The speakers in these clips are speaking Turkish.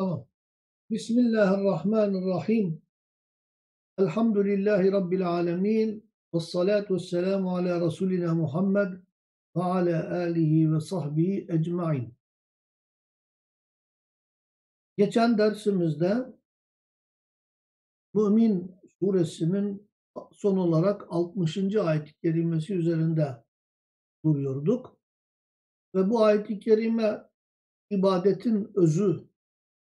Tamam. Bismillahirrahmanirrahim. Elhamdülillahi Rabbil alemin. Ve salatu ve selamu ala Resulina Muhammed ve ala alihi ve sahbihi ecmain. Geçen dersimizde Mümin suresinin son olarak 60. ayet-i kerimesi üzerinde duruyorduk. Ve bu ayet-i kerime ibadetin özü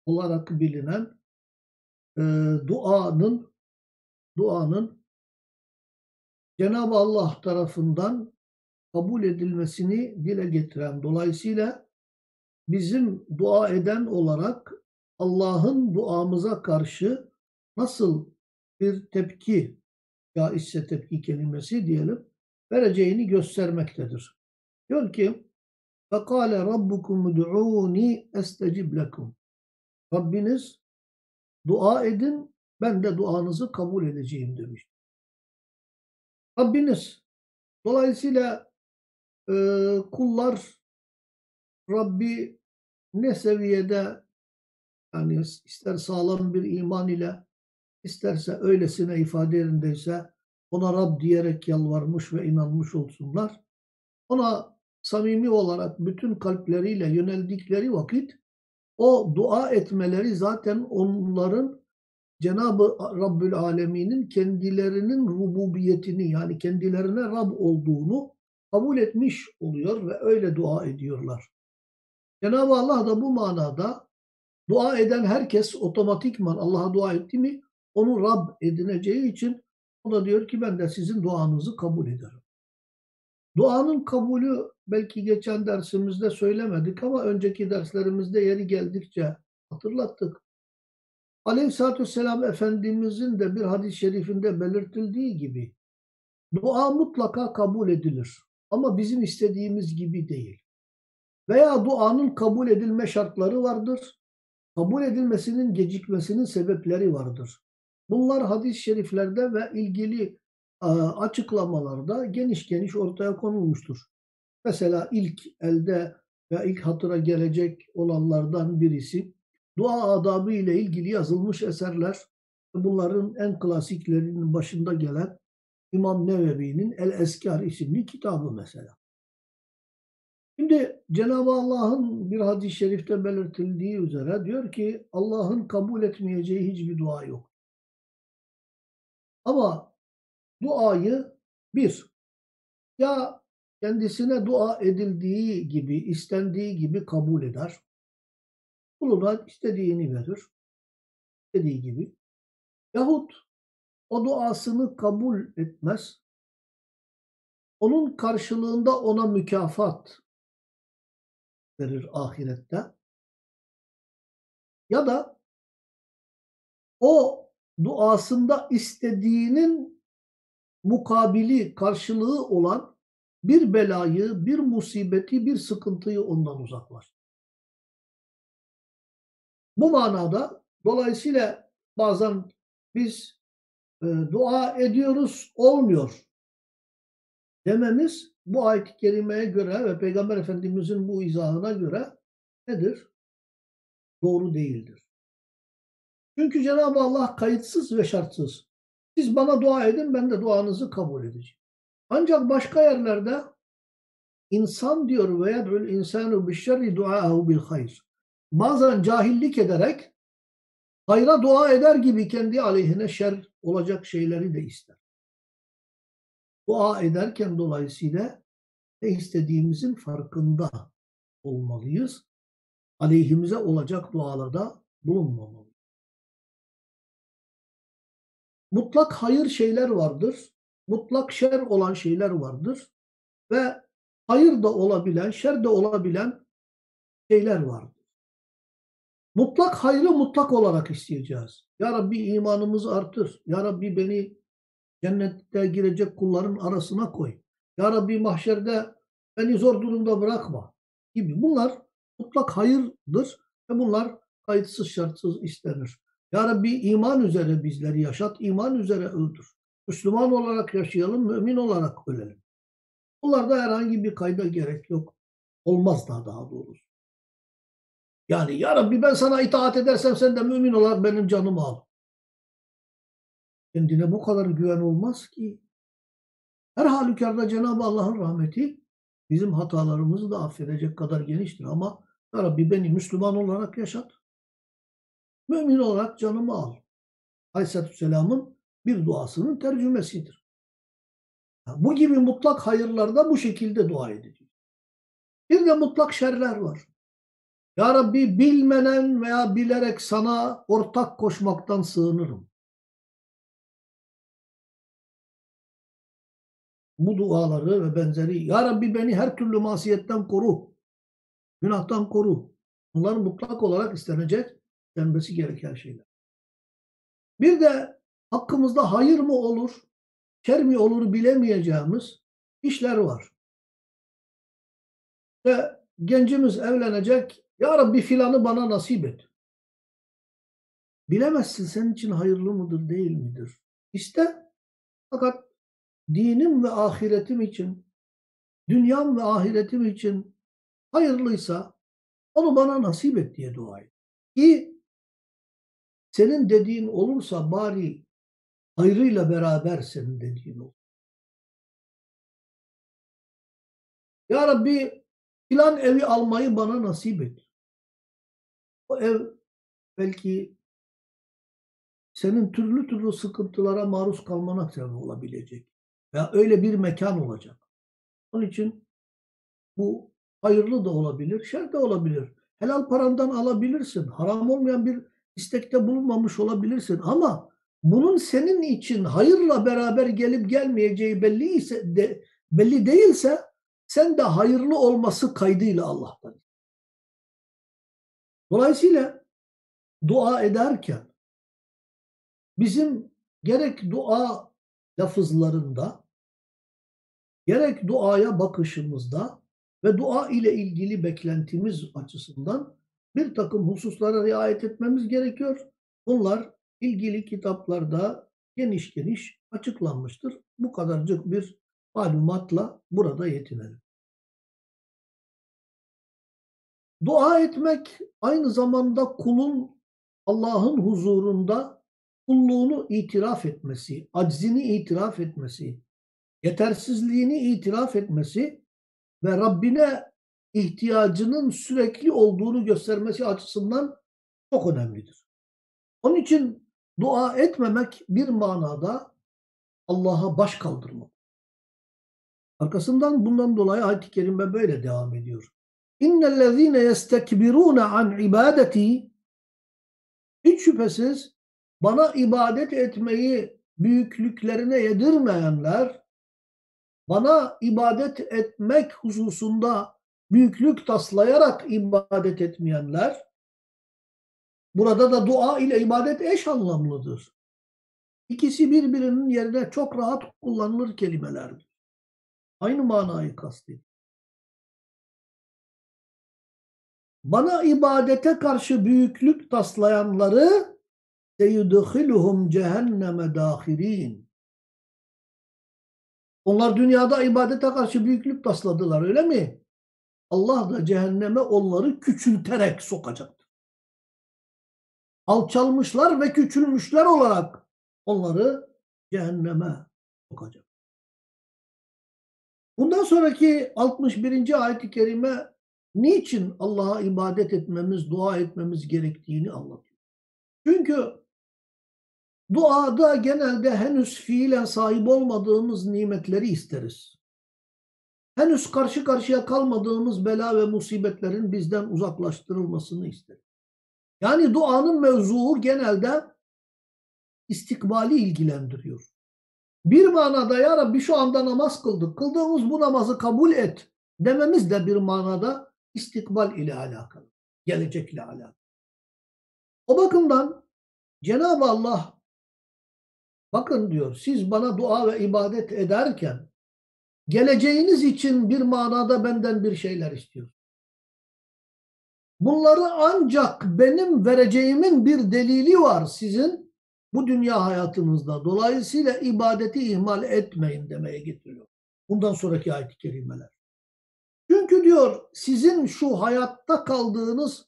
olarak bilinen e, duanın duanın Cenab-ı Allah tarafından kabul edilmesini dile getiren dolayısıyla bizim dua eden olarak Allah'ın duamıza karşı nasıl bir tepki ya ise tepki kelimesi diyelim vereceğini göstermektedir. Diyor ki فَقَالَ رَبُّكُمْ دُعُونِي اَسْتَجِبْ لَكُمْ Rabbiniz dua edin ben de duanızı kabul edeceğim demiş. Rabbiniz dolayısıyla e, kullar Rabbi ne seviyede yani ister sağlam bir iman ile isterse öylesine ifade yerindeyse ona Rab diyerek yalvarmış ve inanmış olsunlar. Ona samimi olarak bütün kalpleriyle yöneldikleri vakit o dua etmeleri zaten onların Cenab-ı Rabbül Alemin'in kendilerinin rububiyetini yani kendilerine Rab olduğunu kabul etmiş oluyor ve öyle dua ediyorlar. Cenab-ı Allah da bu manada dua eden herkes otomatikman Allah'a dua etti mi onu Rab edineceği için o da diyor ki ben de sizin duanızı kabul ederim. Duanın kabulü belki geçen dersimizde söylemedik ama önceki derslerimizde yeri geldikçe hatırlattık. Aleyhisselatü Vesselam Efendimizin de bir hadis-i şerifinde belirtildiği gibi dua mutlaka kabul edilir. Ama bizim istediğimiz gibi değil. Veya duanın kabul edilme şartları vardır. Kabul edilmesinin gecikmesinin sebepleri vardır. Bunlar hadis-i şeriflerde ve ilgili açıklamalarda geniş geniş ortaya konulmuştur. Mesela ilk elde ve ilk hatıra gelecek olanlardan birisi dua adabı ile ilgili yazılmış eserler. Bunların en klasiklerinin başında gelen İmam Nevevi'nin El Eskar isimli kitabı mesela. Şimdi Cenab-ı Allah'ın bir hadis-i şerifte belirtildiği üzere diyor ki Allah'ın kabul etmeyeceği hiçbir dua yok. Ama duayı bir, ya kendisine dua edildiği gibi, istendiği gibi kabul eder. Kuluna istediğini verir. istediği gibi. Yahut o duasını kabul etmez. Onun karşılığında ona mükafat verir ahirette. Ya da o duasında istediğinin mukabili, karşılığı olan bir belayı, bir musibeti, bir sıkıntıyı ondan uzaklaştırır. Bu manada dolayısıyla bazen biz e, dua ediyoruz olmuyor dememiz bu ayet-i kerimeye göre ve Peygamber Efendimizin bu izahına göre nedir? Doğru değildir. Çünkü Cenab-ı Allah kayıtsız ve şartsız siz bana dua edin ben de duanızı kabul edeceğim. Ancak başka yerlerde insan diyor ve yed'ul insanu bişşerri duahu bil hayr. Bazen cahillik ederek hayra dua eder gibi kendi aleyhine şer olacak şeyleri de ister. Dua ederken dolayısıyla ne istediğimizin farkında olmalıyız. Aleyhimize olacak dualarda bulunmamalıyız. mutlak hayır şeyler vardır. Mutlak şer olan şeyler vardır. Ve hayır da olabilen, şer de olabilen şeyler vardır. Mutlak hayrı mutlak olarak isteyeceğiz. Ya Rabbi imanımızı artır. Ya Rabbi beni cennette girecek kulların arasına koy. Ya Rabbi mahşerde beni zor durumda bırakma gibi. Bunlar mutlak hayırdır ve bunlar kayıtsız şartsız istenir. Ya Rabbi iman üzere bizleri yaşat, iman üzere öldür. Müslüman olarak yaşayalım, mümin olarak ölelim. Bunlarda herhangi bir kayda gerek yok. Olmaz daha daha doğrusu. Yani ya Rabbi ben sana itaat edersem sen de mümin olarak benim canımı al. Kendine bu kadar güven olmaz ki. Her halükarda Cenab-ı Allah'ın rahmeti bizim hatalarımızı da affedecek kadar geniştir. Ama Ya Rabbi beni Müslüman olarak yaşat. Mümin olarak canımı al. Aleyhisselatü Vesselam'ın bir duasının tercümesidir. Bu gibi mutlak hayırlarda bu şekilde dua ediliyor. Bir de mutlak şerler var. Ya Rabbi bilmenen veya bilerek sana ortak koşmaktan sığınırım. Bu duaları ve benzeri Ya Rabbi beni her türlü masiyetten koru. Günahtan koru. Bunlar mutlak olarak istenecek, denmesi gereken şeyler. Bir de hakkımızda hayır mı olur, şer mi olur bilemeyeceğimiz işler var. Ve gencimiz evlenecek, Ya Rabbi filanı bana nasip et. Bilemezsin senin için hayırlı mıdır değil midir? İste. Fakat dinim ve ahiretim için, dünyam ve ahiretim için hayırlıysa onu bana nasip et diye dua et. Ki senin dediğin olursa bari hayrıyla beraber senin dediğin olur. Ya Rabbi filan evi almayı bana nasip et. O ev belki senin türlü türlü sıkıntılara maruz kalmana sebep olabilecek. Ya öyle bir mekan olacak. Onun için bu hayırlı da olabilir, şer de olabilir. Helal parandan alabilirsin. Haram olmayan bir istekte bulunmamış olabilirsin ama bunun senin için hayırla beraber gelip gelmeyeceği belli ise de, belli değilse sen de hayırlı olması kaydıyla Allah'tan. Dolayısıyla dua ederken bizim gerek dua lafızlarında gerek duaya bakışımızda ve dua ile ilgili beklentimiz açısından bir takım hususlara riayet etmemiz gerekiyor. Bunlar ilgili kitaplarda geniş geniş açıklanmıştır. Bu kadarcık bir malumatla burada yetinelim. Dua etmek aynı zamanda kulun Allah'ın huzurunda kulluğunu itiraf etmesi, aczini itiraf etmesi, yetersizliğini itiraf etmesi ve Rabbine ihtiyacının sürekli olduğunu göstermesi açısından çok önemlidir. Onun için dua etmemek bir manada Allah'a baş kaldırmak. Arkasından bundan dolayı ayet-i kerime böyle devam ediyor. İnnellezîne yestekbirûne an ibadeti hiç şüphesiz bana ibadet etmeyi büyüklüklerine yedirmeyenler bana ibadet etmek hususunda büyüklük taslayarak ibadet etmeyenler, burada da dua ile ibadet eş anlamlıdır. İkisi birbirinin yerine çok rahat kullanılır kelimelerdir. Aynı manayı kastediyor. Bana ibadete karşı büyüklük taslayanları seyudhiluhum cehenneme dahirin. Onlar dünyada ibadete karşı büyüklük tasladılar öyle mi? Allah da cehenneme onları küçülterek sokacaktır. Alçalmışlar ve küçülmüşler olarak onları cehenneme sokacak. Bundan sonraki 61. ayet-i kerime niçin Allah'a ibadet etmemiz, dua etmemiz gerektiğini anlatıyor. Çünkü Duada genelde henüz fiilen sahip olmadığımız nimetleri isteriz. Henüz karşı karşıya kalmadığımız bela ve musibetlerin bizden uzaklaştırılmasını isteriz. Yani duanın mevzuu genelde istikbali ilgilendiriyor. Bir manada ya Rabbi şu anda namaz kıldık. Kıldığımız bu namazı kabul et dememiz de bir manada istikbal ile alakalı. Gelecekle alakalı. O bakımdan Cenab-ı Allah Bakın diyor siz bana dua ve ibadet ederken geleceğiniz için bir manada benden bir şeyler istiyorsunuz. Bunları ancak benim vereceğimin bir delili var sizin bu dünya hayatınızda. Dolayısıyla ibadeti ihmal etmeyin demeye getiriyor. Bundan sonraki ayet-i kerimeler. Çünkü diyor sizin şu hayatta kaldığınız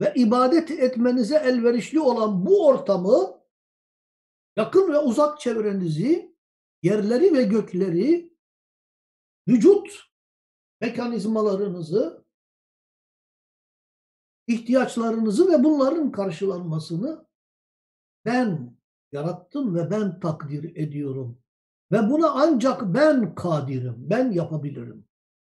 ve ibadet etmenize elverişli olan bu ortamı yakın ve uzak çevrenizi, yerleri ve gökleri, vücut mekanizmalarınızı, ihtiyaçlarınızı ve bunların karşılanmasını ben yarattım ve ben takdir ediyorum. Ve buna ancak ben kadirim, ben yapabilirim.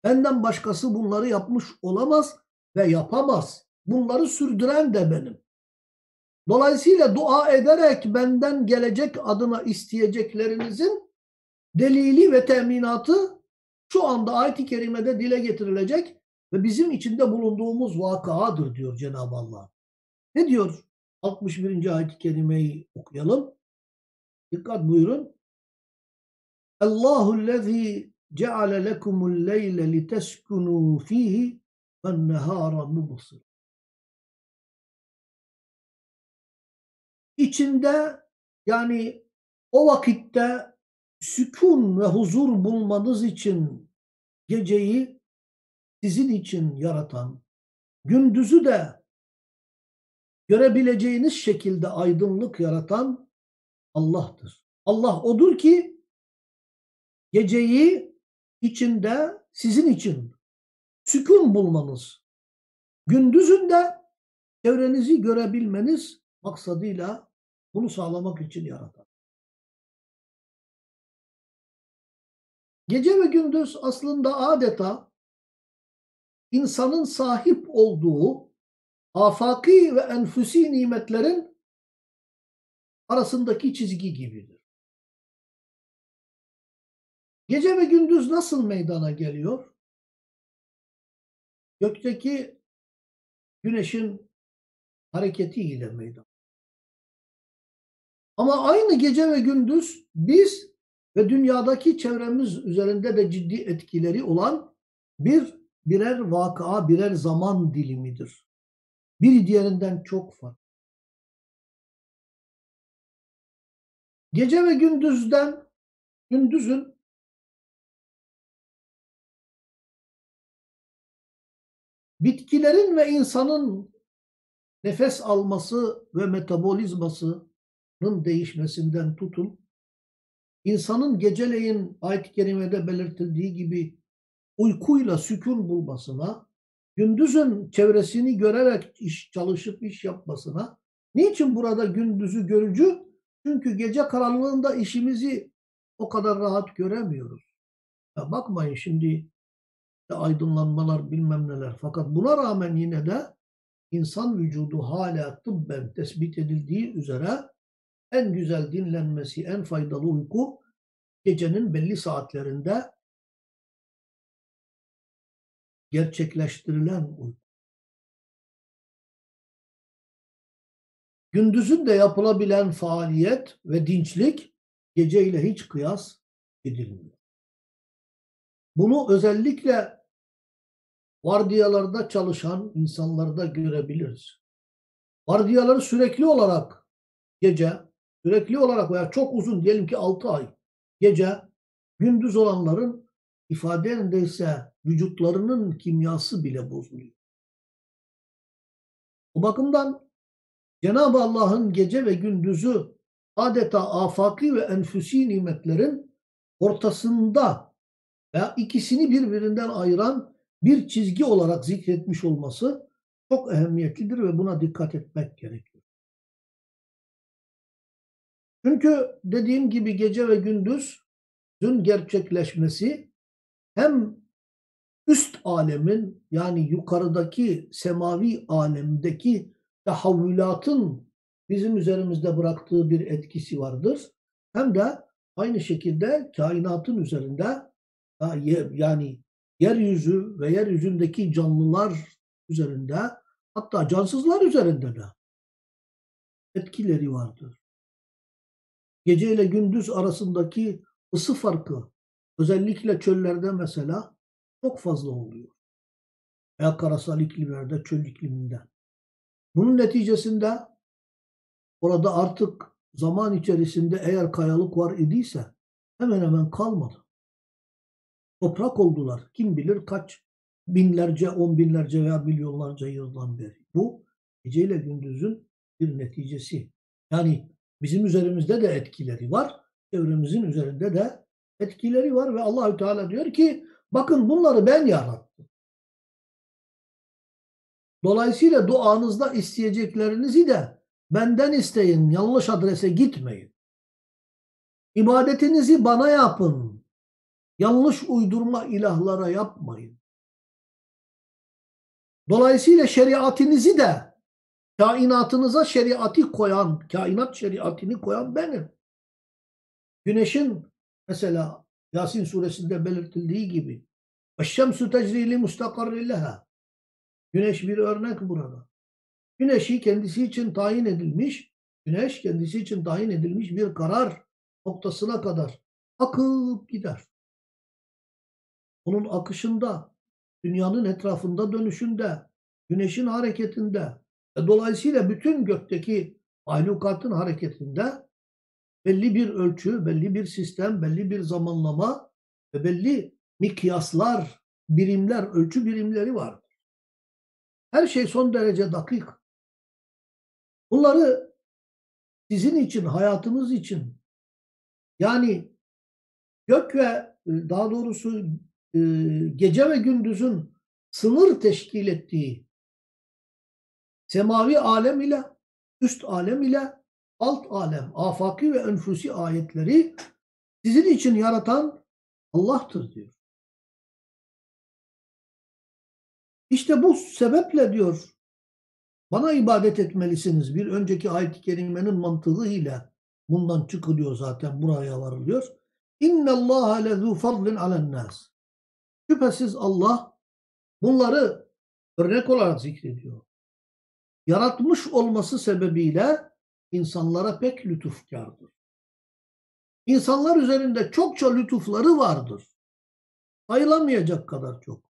Benden başkası bunları yapmış olamaz ve yapamaz. Bunları sürdüren de benim. Dolayısıyla dua ederek benden gelecek adına isteyeceklerinizin delili ve teminatı şu anda ayet-i kerimede dile getirilecek ve bizim içinde bulunduğumuz vakadır diyor Cenab-ı Allah. Ne diyor? 61. ayet-i kerimeyi okuyalım. Dikkat buyurun. Allahu lezî ceale lekumul leyle liteskunu fihi ven nehâra mubsir. İçinde yani o vakitte sükun ve huzur bulmanız için geceyi sizin için yaratan, gündüzü de görebileceğiniz şekilde aydınlık yaratan Allah'tır. Allah odur ki geceyi içinde sizin için sükun bulmanız, gündüzün de çevrenizi görebilmeniz maksadıyla bunu sağlamak için yaratan. Gece ve gündüz aslında adeta insanın sahip olduğu afaki ve enfüsi nimetlerin arasındaki çizgi gibidir. Gece ve gündüz nasıl meydana geliyor? Gökteki güneşin hareketiyle meydana. Ama aynı gece ve gündüz biz ve dünyadaki çevremiz üzerinde de ciddi etkileri olan bir birer vaka, birer zaman dilimidir. Biri diğerinden çok farklı. Gece ve gündüzden, gündüzün bitkilerin ve insanın nefes alması ve metabolizmasının değişmesinden tutun, insanın geceleyin ayet-i kerimede belirtildiği gibi uykuyla sükun bulmasına, gündüzün çevresini görerek iş çalışıp iş yapmasına, niçin burada gündüzü görücü? Çünkü gece karanlığında işimizi o kadar rahat göremiyoruz. Ya bakmayın şimdi aydınlanmalar bilmem neler. Fakat buna rağmen yine de insan vücudu hala tıbben tespit edildiği üzere en güzel dinlenmesi, en faydalı uyku gecenin belli saatlerinde gerçekleştirilen uyku. Gündüzün de yapılabilen faaliyet ve dinçlik geceyle hiç kıyas edilmiyor. Bunu özellikle vardiyalarda çalışan insanlarda görebiliriz. Vardiyaları sürekli olarak gece, sürekli olarak veya çok uzun diyelim ki 6 ay gece, gündüz olanların ifade yerindeyse vücutlarının kimyası bile bozuluyor. Bu bakımdan Cenab-ı Allah'ın gece ve gündüzü adeta afaki ve enfüsi nimetlerin ortasında veya ikisini birbirinden ayıran bir çizgi olarak zikretmiş olması çok ehemmiyetlidir ve buna dikkat etmek gerekiyor. Çünkü dediğim gibi gece ve gündüzün gerçekleşmesi hem alemin yani yukarıdaki semavi alemdeki tahavvülatın bizim üzerimizde bıraktığı bir etkisi vardır. Hem de aynı şekilde kainatın üzerinde yani yeryüzü ve yeryüzündeki canlılar üzerinde hatta cansızlar üzerinde de etkileri vardır. Gece ile gündüz arasındaki ısı farkı özellikle çöllerde mesela çok fazla oluyor. Veya karasal iklimlerde, çöl ikliminde. Bunun neticesinde orada artık zaman içerisinde eğer kayalık var idiyse hemen hemen kalmadı toprak oldular. Kim bilir kaç binlerce, on binlerce veya milyonlarca yıldan beri. Bu geceyle gündüzün bir neticesi. Yani bizim üzerimizde de etkileri var, çevremizin üzerinde de etkileri var ve Allahü Teala diyor ki bakın bunları ben yarattım. Dolayısıyla duanızda isteyeceklerinizi de benden isteyin. Yanlış adrese gitmeyin. İbadetinizi bana yapın. Yanlış uydurma ilahlara yapmayın. Dolayısıyla şeriatinizi de kainatınıza şeriatı koyan, kainat şeriatini koyan benim. Güneşin mesela Yasin suresinde belirtildiği gibi Eşşemsu tecrili mustakarrileha Güneş bir örnek burada. Güneşi kendisi için tayin edilmiş, güneş kendisi için tayin edilmiş bir karar noktasına kadar akıp gider. Onun akışında, dünyanın etrafında dönüşünde, güneşin hareketinde ve dolayısıyla bütün gökteki mahlukatın hareketinde belli bir ölçü, belli bir sistem, belli bir zamanlama ve belli mikyaslar, birimler, ölçü birimleri vardır. Her şey son derece dakik. Bunları sizin için, hayatınız için yani gök ve daha doğrusu gece ve gündüzün sınır teşkil ettiği semavi alem ile üst alem ile alt alem, afaki ve enfusi ayetleri sizin için yaratan Allah'tır diyor. İşte bu sebeple diyor bana ibadet etmelisiniz. Bir önceki ayet-i kerimenin mantığıyla bundan çıkılıyor zaten buraya varılıyor. İnne Allah lezu fadlin alen nas. Şüphesiz Allah bunları örnek olarak zikrediyor. Yaratmış olması sebebiyle insanlara pek lütufkardır. İnsanlar üzerinde çokça lütufları vardır. Sayılamayacak kadar çok.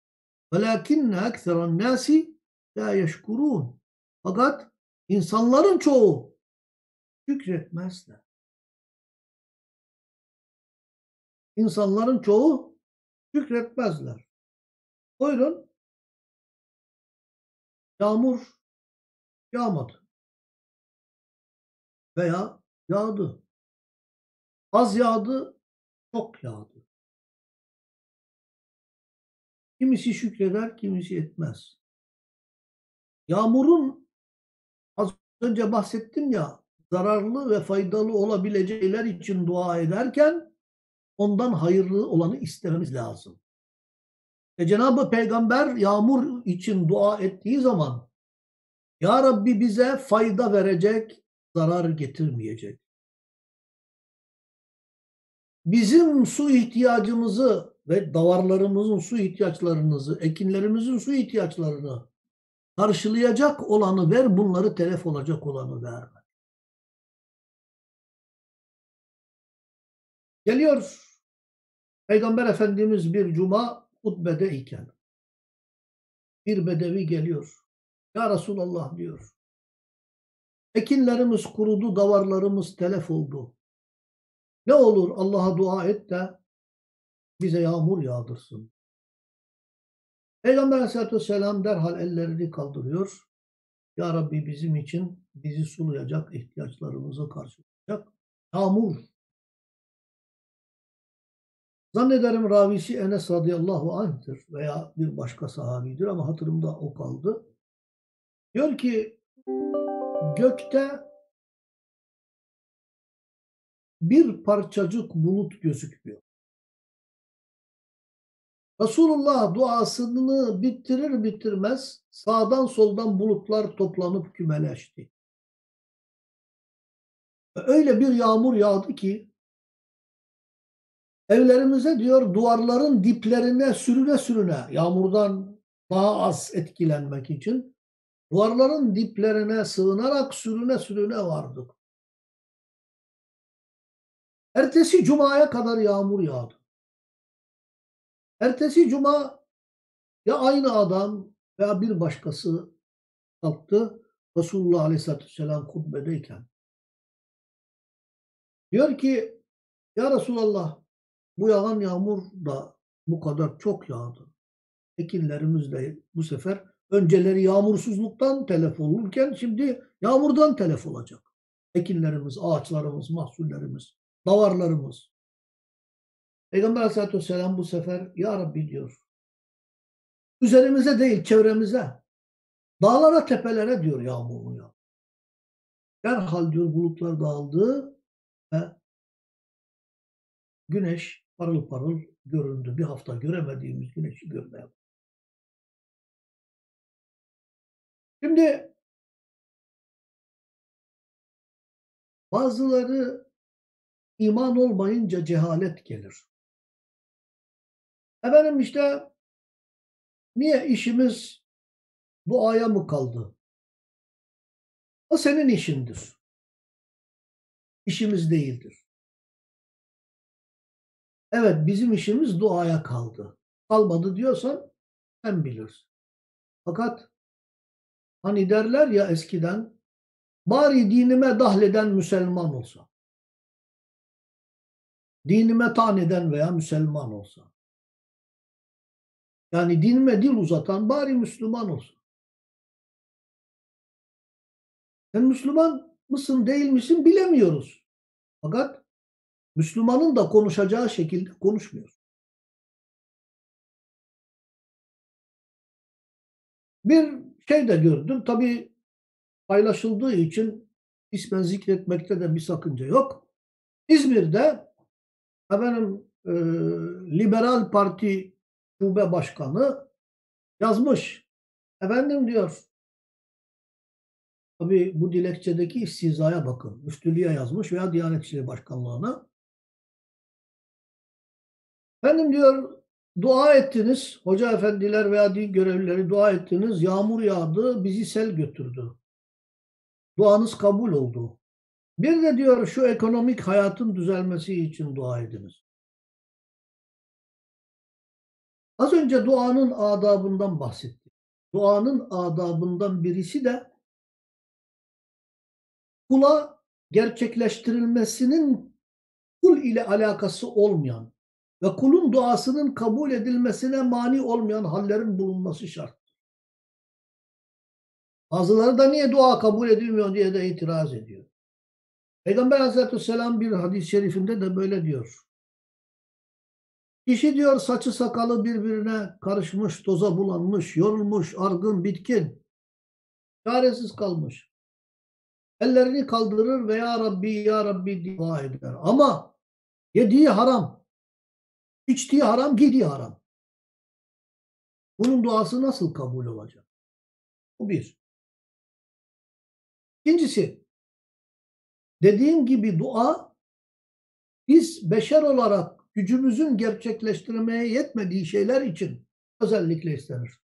وَلَاكِنَّ اَكْثَرَ النَّاسِ لَا يَشْكُرُونَ Fakat insanların çoğu şükretmezler. İnsanların çoğu şükretmezler. Buyurun. Yağmur yağmadı. Veya yağdı. Az yağdı, çok yağdı. Kimisi şükreder, kimisi etmez. Yağmurun az önce bahsettim ya zararlı ve faydalı olabileceğiler için dua ederken ondan hayırlı olanı istememiz lazım. E Cenab-ı Peygamber yağmur için dua ettiği zaman Ya Rabbi bize fayda verecek, zarar getirmeyecek. Bizim su ihtiyacımızı ve davarlarımızın su ihtiyaçlarınızı, ekinlerimizin su ihtiyaçlarını karşılayacak olanı ver, bunları telef olacak olanı verme. Geliyor Peygamber Efendimiz bir cuma hutbedeyken bir bedevi geliyor. Ya Resulallah diyor. Ekinlerimiz kurudu, davarlarımız telef oldu. Ne olur Allah'a dua et de bize yağmur yağdırsın. Peygamber Aleyhisselatü Vesselam derhal ellerini kaldırıyor. Ya Rabbi bizim için bizi sulayacak, ihtiyaçlarımızı karşılayacak yağmur. Zannederim ravisi Enes radıyallahu anh'tır veya bir başka sahabidir ama hatırımda o kaldı. Diyor ki gökte bir parçacık bulut gözükmüyor. Resulullah duasını bitirir bitirmez sağdan soldan bulutlar toplanıp kümeleşti. Öyle bir yağmur yağdı ki evlerimize diyor duvarların diplerine sürüne sürüne yağmurdan daha az etkilenmek için duvarların diplerine sığınarak sürüne sürüne vardık. Ertesi cumaya kadar yağmur yağdı. Ertesi cuma ya aynı adam veya bir başkası kalktı Resulullah Aleyhisselatü Vesselam hutbedeyken. Diyor ki ya Resulallah bu yağan yağmur da bu kadar çok yağdı. Ekinlerimiz de bu sefer Önceleri yağmursuzluktan telef olurken şimdi yağmurdan telef olacak. Ekinlerimiz, ağaçlarımız, mahsullerimiz, davarlarımız. Peygamber aleyhissalatü vesselam bu sefer Ya Rabbi diyor. Üzerimize değil çevremize. Dağlara tepelere diyor yağmurunu ya. Derhal diyor bulutlar dağıldı ve güneş parıl parıl göründü. Bir hafta göremediğimiz güneşi görmeye Şimdi bazıları iman olmayınca cehalet gelir. Efendim işte niye işimiz duaya mı kaldı? O senin işindir. İşimiz değildir. Evet bizim işimiz duaya kaldı. Kalmadı diyorsan sen bilirsin. Fakat hani derler ya eskiden bari dinime dahleden Müslüman olsa. Dinime tan eden veya Müslüman olsa. Yani dinime dil uzatan bari Müslüman olsun. Sen Müslüman mısın değil misin bilemiyoruz. Fakat Müslümanın da konuşacağı şekilde konuşmuyor. Bir şey de gördüm. Tabii paylaşıldığı için ismen zikretmekte de bir sakınca yok. İzmir'de efendim e, Liberal Parti Şube Başkanı yazmış. Efendim diyor Tabi bu dilekçedeki istihzaya bakın. Müftülüğe yazmış veya Diyanet İşleri Başkanlığı'na. Efendim diyor dua ettiniz. Hoca efendiler veya din görevlileri dua ettiniz. Yağmur yağdı. Bizi sel götürdü. Duanız kabul oldu. Bir de diyor şu ekonomik hayatın düzelmesi için dua ediniz. Az önce duanın adabından bahsettik. Duanın adabından birisi de kula gerçekleştirilmesinin kul ile alakası olmayan ve kulun duasının kabul edilmesine mani olmayan hallerin bulunması şart. Bazıları da niye dua kabul edilmiyor diye de itiraz ediyor. Peygamber Aleyhisselatü Vesselam bir hadis-i şerifinde de böyle diyor. Kişi diyor saçı sakalı birbirine karışmış, toza bulanmış, yorulmuş, argın, bitkin, çaresiz kalmış. Ellerini kaldırır ve Ya Rabbi, Ya Rabbi dua eder. Ama yediği haram, içtiği haram, giydiği haram. Bunun duası nasıl kabul olacak? Bu bir. İkincisi, dediğim gibi dua biz beşer olarak gücümüzün gerçekleştirmeye yetmediği şeyler için özellikle istenir.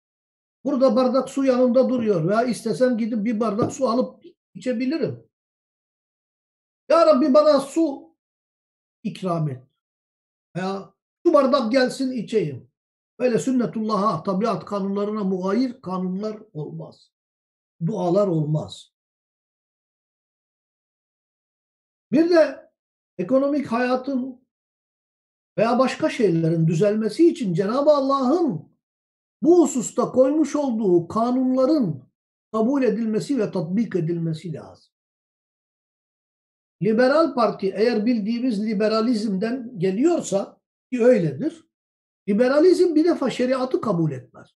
Burada bardak su yanımda duruyor veya istesem gidip bir bardak su alıp içebilirim. Ya Rabbi bana su ikram et. Veya şu bardak gelsin içeyim. Böyle sünnetullah'a, tabiat kanunlarına muayir kanunlar olmaz. Dualar olmaz. Bir de ekonomik hayatın veya başka şeylerin düzelmesi için Cenab-ı Allah'ın bu hususta koymuş olduğu kanunların kabul edilmesi ve tatbik edilmesi lazım. Liberal Parti eğer bildiğimiz liberalizmden geliyorsa ki öyledir. Liberalizm bir defa şeriatı kabul etmez.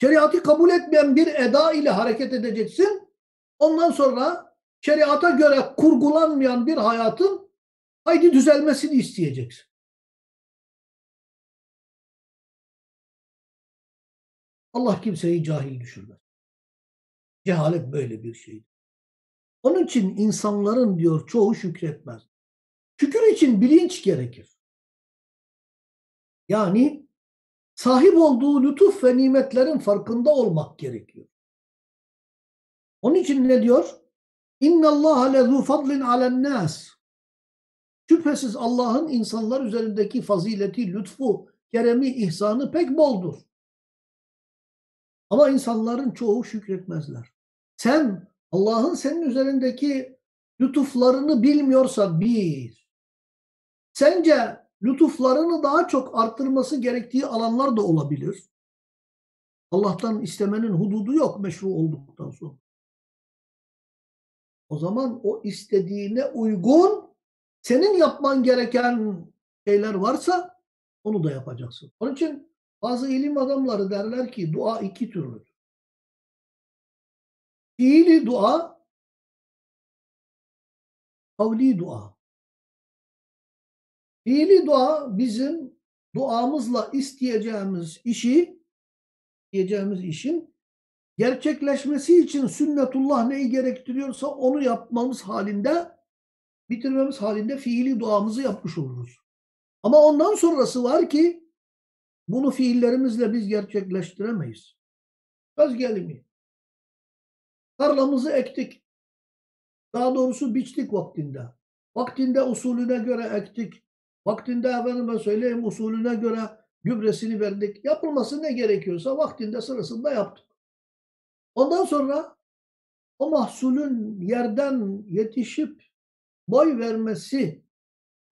Şeriatı kabul etmeyen bir eda ile hareket edeceksin. Ondan sonra şeriata göre kurgulanmayan bir hayatın haydi düzelmesini isteyeceksin. Allah kimseyi cahil düşürmez. Cehalet böyle bir şeydir. Onun için insanların diyor çoğu şükretmez. Şükür için bilinç gerekir. Yani sahip olduğu lütuf ve nimetlerin farkında olmak gerekiyor. Onun için ne diyor? İnna Allah lezu fadlin alen nas. Şüphesiz Allah'ın insanlar üzerindeki fazileti, lütfu, keremi, ihsanı pek boldur. Ama insanların çoğu şükretmezler. Sen Allah'ın senin üzerindeki lütuflarını bilmiyorsan bir, sence lütuflarını daha çok arttırması gerektiği alanlar da olabilir. Allah'tan istemenin hududu yok meşru olduktan sonra. O zaman o istediğine uygun senin yapman gereken şeyler varsa onu da yapacaksın. Onun için bazı ilim adamları derler ki dua iki türlüdür. Fiili dua, kavli dua. Fiili dua bizim duamızla isteyeceğimiz işi, isteyeceğimiz işin gerçekleşmesi için sünnetullah neyi gerektiriyorsa onu yapmamız halinde, bitirmemiz halinde fiili duamızı yapmış oluruz. Ama ondan sonrası var ki bunu fiillerimizle biz gerçekleştiremeyiz. Söz gelimi. Tarlamızı ektik. Daha doğrusu biçtik vaktinde. Vaktinde usulüne göre ektik. Vaktinde efendime söyleyeyim usulüne göre gübresini verdik. Yapılması ne gerekiyorsa vaktinde sırasında yaptık. Ondan sonra o mahsulün yerden yetişip boy vermesi,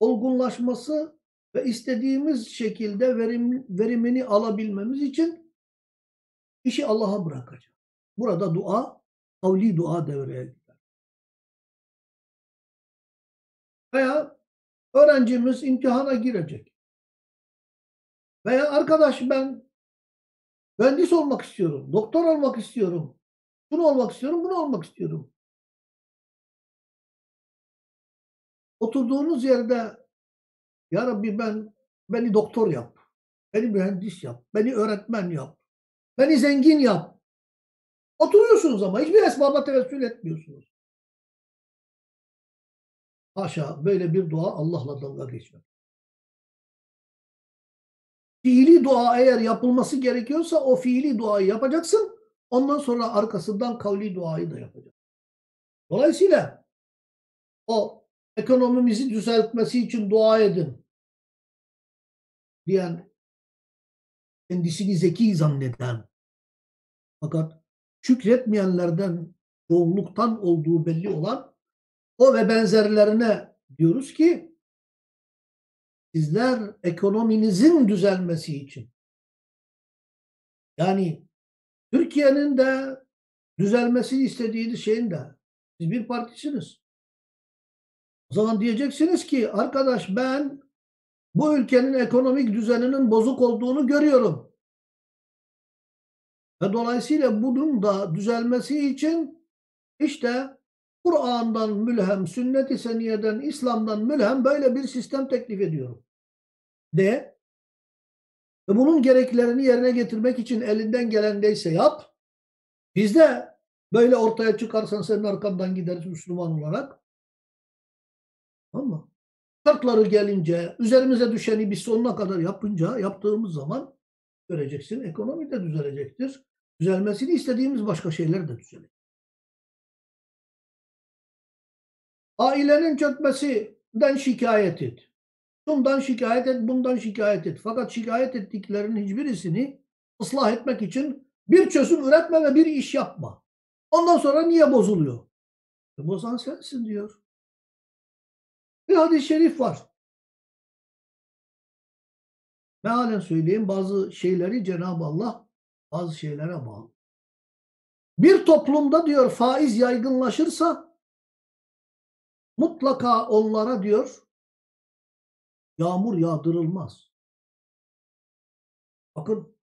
olgunlaşması ve istediğimiz şekilde verim, verimini alabilmemiz için işi Allah'a bırakacağız. Burada dua, kavli dua devreye girer. Veya öğrencimiz imtihana girecek. Veya arkadaş ben mühendis olmak istiyorum, doktor olmak istiyorum, bunu olmak istiyorum, bunu olmak istiyorum. Oturduğunuz yerde ya Rabbi ben beni doktor yap, beni mühendis yap, beni öğretmen yap, beni zengin yap. Oturuyorsunuz ama hiçbir esbaba tevessül etmiyorsunuz. Haşa böyle bir dua Allah'la dalga geçmek. Fiili dua eğer yapılması gerekiyorsa o fiili duayı yapacaksın. Ondan sonra arkasından kavli duayı da yapacaksın. Dolayısıyla o ekonomimizi düzeltmesi için dua edin diyen kendisini zeki zanneden fakat şükretmeyenlerden çoğunluktan olduğu belli olan o ve benzerlerine diyoruz ki sizler ekonominizin düzelmesi için yani Türkiye'nin de düzelmesini istediğiniz şeyin de siz bir partisiniz. O zaman diyeceksiniz ki arkadaş ben bu ülkenin ekonomik düzeninin bozuk olduğunu görüyorum. Ve dolayısıyla bunun da düzelmesi için işte Kur'an'dan mülhem, sünnet-i seniyeden, İslam'dan mülhem böyle bir sistem teklif ediyorum. De. Ve bunun gereklerini yerine getirmek için elinden gelen neyse yap. Biz de böyle ortaya çıkarsan senin arkandan gideriz Müslüman olarak. Ama şartları gelince, üzerimize düşeni biz sonuna kadar yapınca, yaptığımız zaman göreceksin ekonomi de düzelecektir. Düzelmesini istediğimiz başka şeyler de düzelecek. Ailenin çökmesinden şikayet et. Şundan şikayet et, bundan şikayet et. Fakat şikayet ettiklerinin hiçbirisini ıslah etmek için bir çözüm üretme ve bir iş yapma. Ondan sonra niye bozuluyor? E bozan sensin diyor. Bir hadis-i şerif var. Mealen söyleyeyim bazı şeyleri Cenab-ı Allah bazı şeylere bağlı. Bir toplumda diyor faiz yaygınlaşırsa mutlaka onlara diyor yağmur yağdırılmaz. Bakın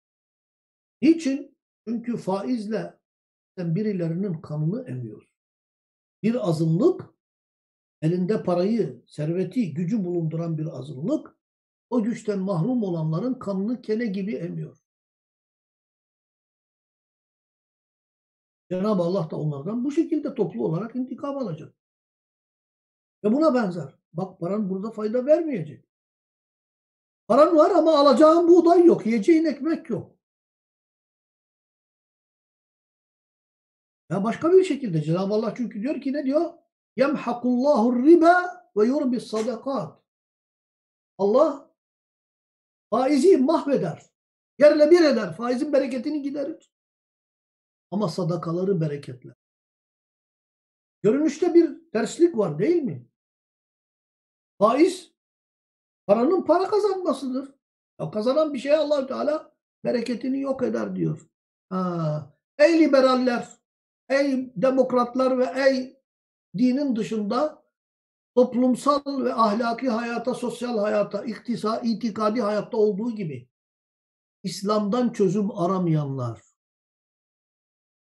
niçin? Çünkü faizle birilerinin kanını emiyor. Bir azınlık elinde parayı, serveti, gücü bulunduran bir azınlık o güçten mahrum olanların kanını kene gibi emiyor. Cenab-ı Allah da onlardan bu şekilde toplu olarak intikam alacak. Ve buna benzer. Bak paran burada fayda vermeyecek. Paran var ama alacağın buğday yok. Yiyeceğin ekmek yok. Ya başka bir şekilde Cenab-ı Allah çünkü diyor ki ne diyor? Yemhakullahu riba ve yurbi sadakat. Allah faizi mahveder. Yerle bir eder. Faizin bereketini giderir. Ama sadakaları bereketler. Görünüşte bir terslik var değil mi? Faiz Paranın para kazanmasıdır. Ya kazanan bir şey Allahü Teala bereketini yok eder diyor. Ha. Ey liberaller, ey demokratlar ve ey dinin dışında toplumsal ve ahlaki hayata, sosyal hayata, iktisa, itikadi hayatta olduğu gibi İslam'dan çözüm aramayanlar,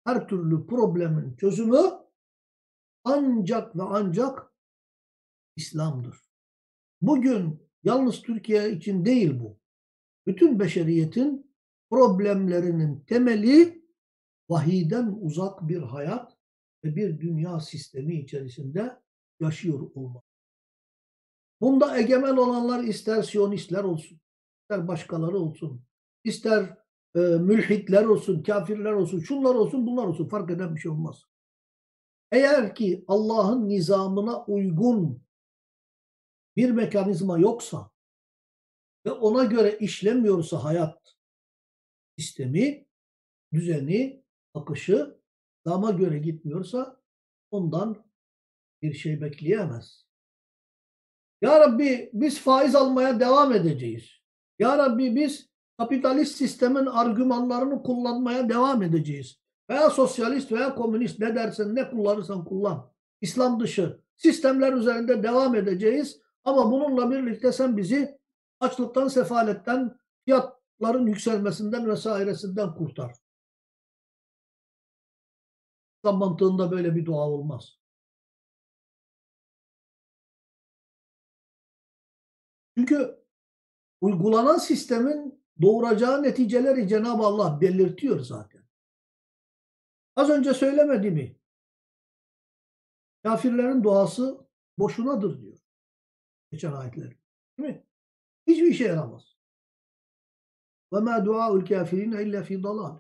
her türlü problemin çözümü ancak ve ancak İslam'dır. Bugün yalnız Türkiye için değil bu. Bütün beşeriyetin problemlerinin temeli vahiden uzak bir hayat ve bir dünya sistemi içerisinde yaşıyor olmak. Bunda egemen olanlar ister siyonistler olsun, ister başkaları olsun, ister e, mülhitler olsun, kafirler olsun, şunlar olsun, bunlar olsun fark eden bir şey olmaz. Eğer ki Allah'ın nizamına uygun bir mekanizma yoksa ve ona göre işlemiyorsa hayat sistemi, düzeni, akışı dama göre gitmiyorsa ondan bir şey bekleyemez. Ya Rabbi biz faiz almaya devam edeceğiz. Ya Rabbi biz kapitalist sistemin argümanlarını kullanmaya devam edeceğiz. Veya sosyalist veya komünist ne dersen ne kullanırsan kullan. İslam dışı sistemler üzerinde devam edeceğiz. Ama bununla birlikte sen bizi açlıktan, sefaletten, fiyatların yükselmesinden vesairesinden kurtar. İslam mantığında böyle bir dua olmaz. Çünkü uygulanan sistemin doğuracağı neticeleri Cenab-ı Allah belirtiyor zaten. Az önce söylemedi mi? Kafirlerin duası boşunadır diyor. Geçen ayetler. Değil mi? Hiçbir işe yaramaz. Ve ma duaul kafirine illa fi dalal.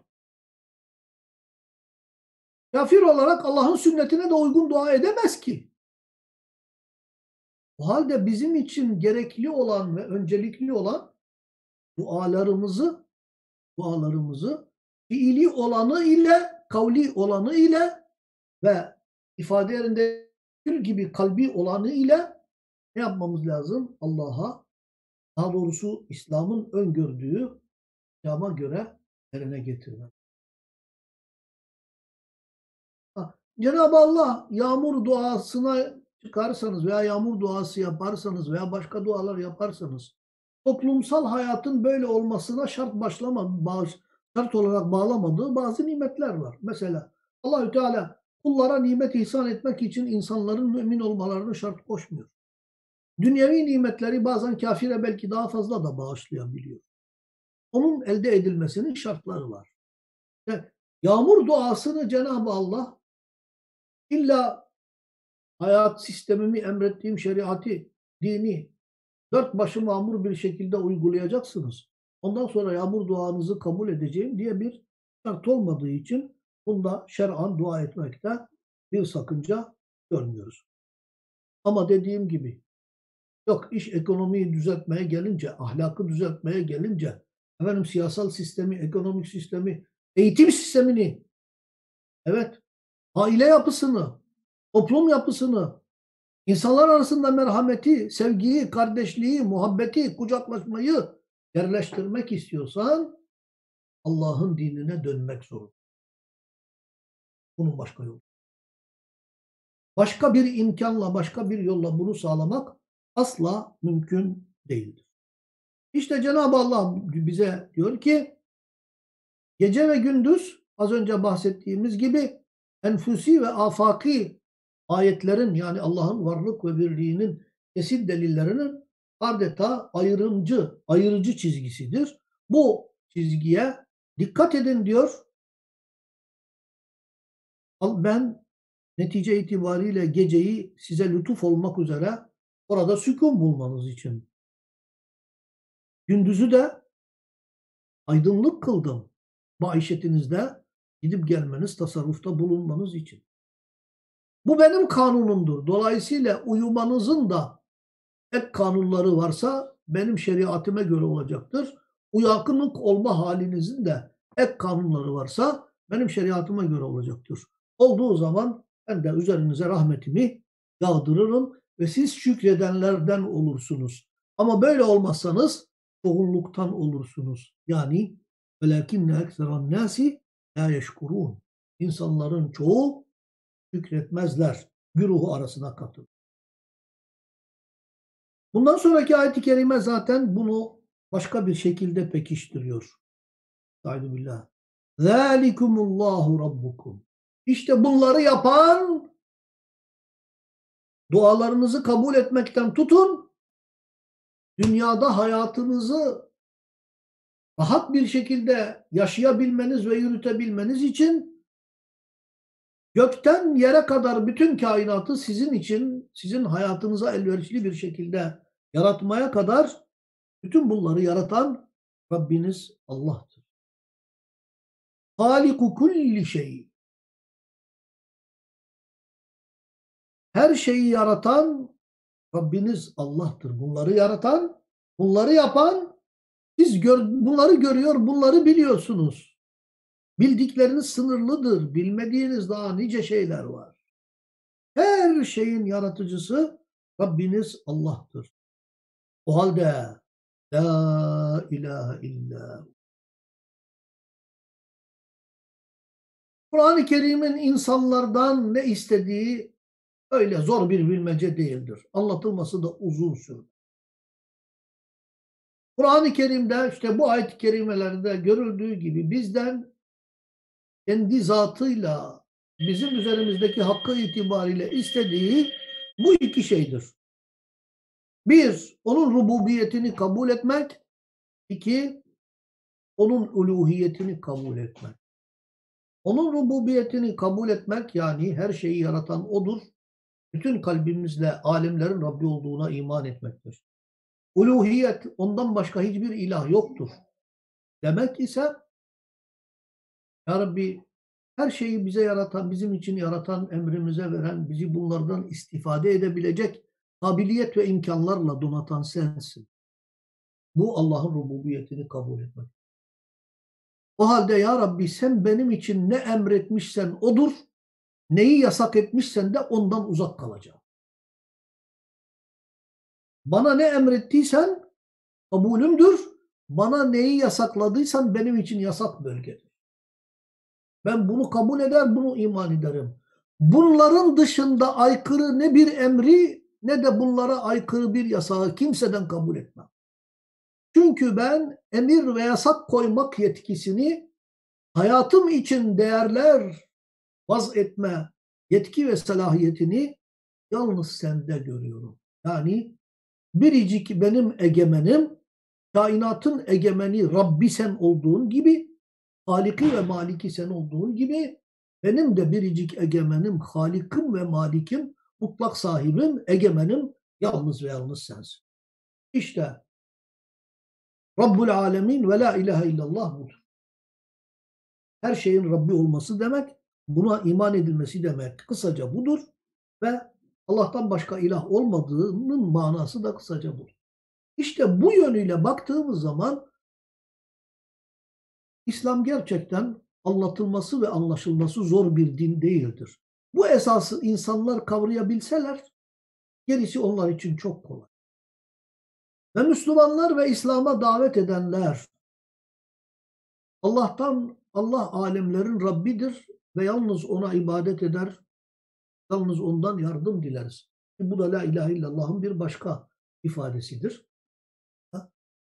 Kafir olarak Allah'ın sünnetine de uygun dua edemez ki. O halde bizim için gerekli olan ve öncelikli olan dualarımızı dualarımızı fiili olanı ile kavli olanı ile ve ifade yerinde gibi kalbi olanı ile ne yapmamız lazım? Allah'a daha doğrusu İslam'ın öngördüğü İslam'a göre yerine getirmek. Cenab-ı Allah yağmur duasına çıkarsanız veya yağmur duası yaparsanız veya başka dualar yaparsanız toplumsal hayatın böyle olmasına şart başlama, bağış, şart olarak bağlamadığı bazı nimetler var. Mesela Allahü Teala kullara nimet ihsan etmek için insanların mümin olmalarını şart koşmuyor. Dünyevi nimetleri bazen kafire belki daha fazla da bağışlayabiliyor. Onun elde edilmesinin şartları var. Yani yağmur duasını Cenab-ı Allah illa hayat sistemimi emrettiğim şeriatı, dini dört başı mamur bir şekilde uygulayacaksınız. Ondan sonra yağmur duanızı kabul edeceğim diye bir şart olmadığı için bunda şer'an dua etmekte bir sakınca görmüyoruz. Ama dediğim gibi yok iş ekonomiyi düzeltmeye gelince, ahlakı düzeltmeye gelince, efendim siyasal sistemi, ekonomik sistemi, eğitim sistemini, evet, aile yapısını, toplum yapısını, insanlar arasında merhameti, sevgiyi, kardeşliği, muhabbeti, kucaklaşmayı yerleştirmek istiyorsan Allah'ın dinine dönmek zorunda. Bunun başka yolu. Başka bir imkanla, başka bir yolla bunu sağlamak asla mümkün değildir. İşte Cenab-ı Allah bize diyor ki gece ve gündüz az önce bahsettiğimiz gibi enfüsi ve afaki ayetlerin yani Allah'ın varlık ve birliğinin kesin delillerinin adeta ayrımcı, ayırıcı çizgisidir. Bu çizgiye dikkat edin diyor. Ben netice itibariyle geceyi size lütuf olmak üzere orada sükun bulmanız için. Gündüzü de aydınlık kıldım. Maişetinizde gidip gelmeniz, tasarrufta bulunmanız için. Bu benim kanunumdur. Dolayısıyla uyumanızın da ek kanunları varsa benim şeriatıma göre olacaktır. Uyakınlık olma halinizin de ek kanunları varsa benim şeriatıma göre olacaktır. Olduğu zaman ben de üzerinize rahmetimi yağdırırım ve siz şükredenlerden olursunuz. Ama böyle olmazsanız çoğunluktan olursunuz. Yani velakinne ekseran nasi la yeşkurun. İnsanların çoğu şükretmezler. Güruhu arasına katılır. Bundan sonraki ayet-i kerime zaten bunu başka bir şekilde pekiştiriyor. Estaizu billah. Zalikumullahu rabbukum. İşte bunları yapan dualarınızı kabul etmekten tutun, dünyada hayatınızı rahat bir şekilde yaşayabilmeniz ve yürütebilmeniz için gökten yere kadar bütün kainatı sizin için, sizin hayatınıza elverişli bir şekilde yaratmaya kadar bütün bunları yaratan Rabbiniz Allah'tır. Haliku kulli şey. Her şeyi yaratan Rabbiniz Allah'tır. Bunları yaratan, bunları yapan, siz gör, bunları görüyor, bunları biliyorsunuz. Bildikleriniz sınırlıdır. Bilmediğiniz daha nice şeyler var. Her şeyin yaratıcısı Rabbiniz Allah'tır. O halde La ilahe illa Kur'an-ı Kerim'in insanlardan ne istediği öyle zor bir bilmece değildir. Anlatılması da uzun sürdü. Kur'an-ı Kerim'de işte bu ayet-i kerimelerde görüldüğü gibi bizden kendi zatıyla bizim üzerimizdeki hakkı itibariyle istediği bu iki şeydir. Bir, onun rububiyetini kabul etmek. İki, onun uluhiyetini kabul etmek. Onun rububiyetini kabul etmek yani her şeyi yaratan O'dur. Bütün kalbimizle alemlerin Rabbi olduğuna iman etmektir. Uluhiyet ondan başka hiçbir ilah yoktur. Demek ise Ya Rabbi her şeyi bize yaratan, bizim için yaratan, emrimize veren, bizi bunlardan istifade edebilecek kabiliyet ve imkanlarla donatan sensin. Bu Allah'ın rububiyetini kabul etmek. O halde ya Rabbi sen benim için ne emretmişsen odur, neyi yasak etmişsen de ondan uzak kalacağım. Bana ne emrettiysen kabulümdür, bana neyi yasakladıysan benim için yasak bölgedir. Ben bunu kabul eder, bunu iman ederim. Bunların dışında aykırı ne bir emri ne de bunlara aykırı bir yasağı kimseden kabul etmem. Çünkü ben emir ve yasak koymak yetkisini hayatım için değerler vaz etme yetki ve salahiyetini yalnız sende görüyorum. Yani biricik benim egemenim, kainatın egemeni Rabbi sen olduğun gibi, Haliki ve Maliki sen olduğun gibi, benim de biricik egemenim, Halikim ve Malikim mutlak sahibim, egemenim yalnız ve yalnız sensin. İşte Rabbul Alemin ve la ilahe illallah budur. Her şeyin Rabbi olması demek, buna iman edilmesi demek kısaca budur ve Allah'tan başka ilah olmadığının manası da kısaca budur. İşte bu yönüyle baktığımız zaman İslam gerçekten anlatılması ve anlaşılması zor bir din değildir. Bu esası insanlar kavrayabilseler gerisi onlar için çok kolay. Ve Müslümanlar ve İslam'a davet edenler Allah'tan Allah alemlerin Rabbidir ve yalnız ona ibadet eder. Yalnız ondan yardım dileriz. Bu da la ilahe illallah'ın bir başka ifadesidir.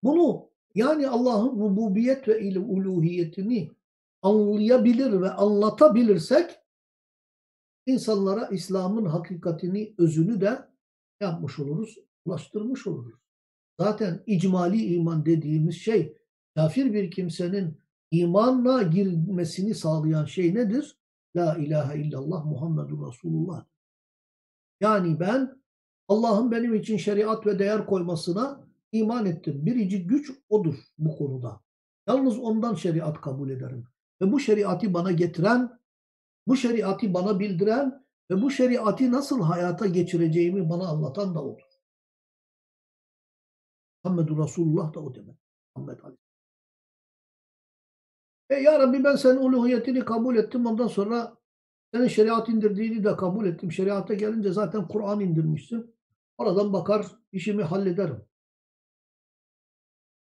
Bunu yani Allah'ın rububiyet ve uluhiyetini anlayabilir ve anlatabilirsek insanlara İslam'ın hakikatini, özünü de yapmış oluruz, ulaştırmış oluruz. Zaten icmali iman dediğimiz şey kafir bir kimsenin imanla girmesini sağlayan şey nedir? La ilahe illallah Muhammedun Resulullah. Yani ben Allah'ın benim için şeriat ve değer koymasına iman ettim. Biricik güç odur bu konuda. Yalnız ondan şeriat kabul ederim. Ve bu şeriatı bana getiren bu şeriatı bana bildiren ve bu şeriatı nasıl hayata geçireceğimi bana anlatan da odur. Muhammedur Resulullah da o demek. Muhammed Ali. E ya Rabbi ben senin uluhiyetini kabul ettim. Ondan sonra senin şeriat indirdiğini de kabul ettim. Şeriata gelince zaten Kur'an indirmişsin. Oradan bakar işimi hallederim.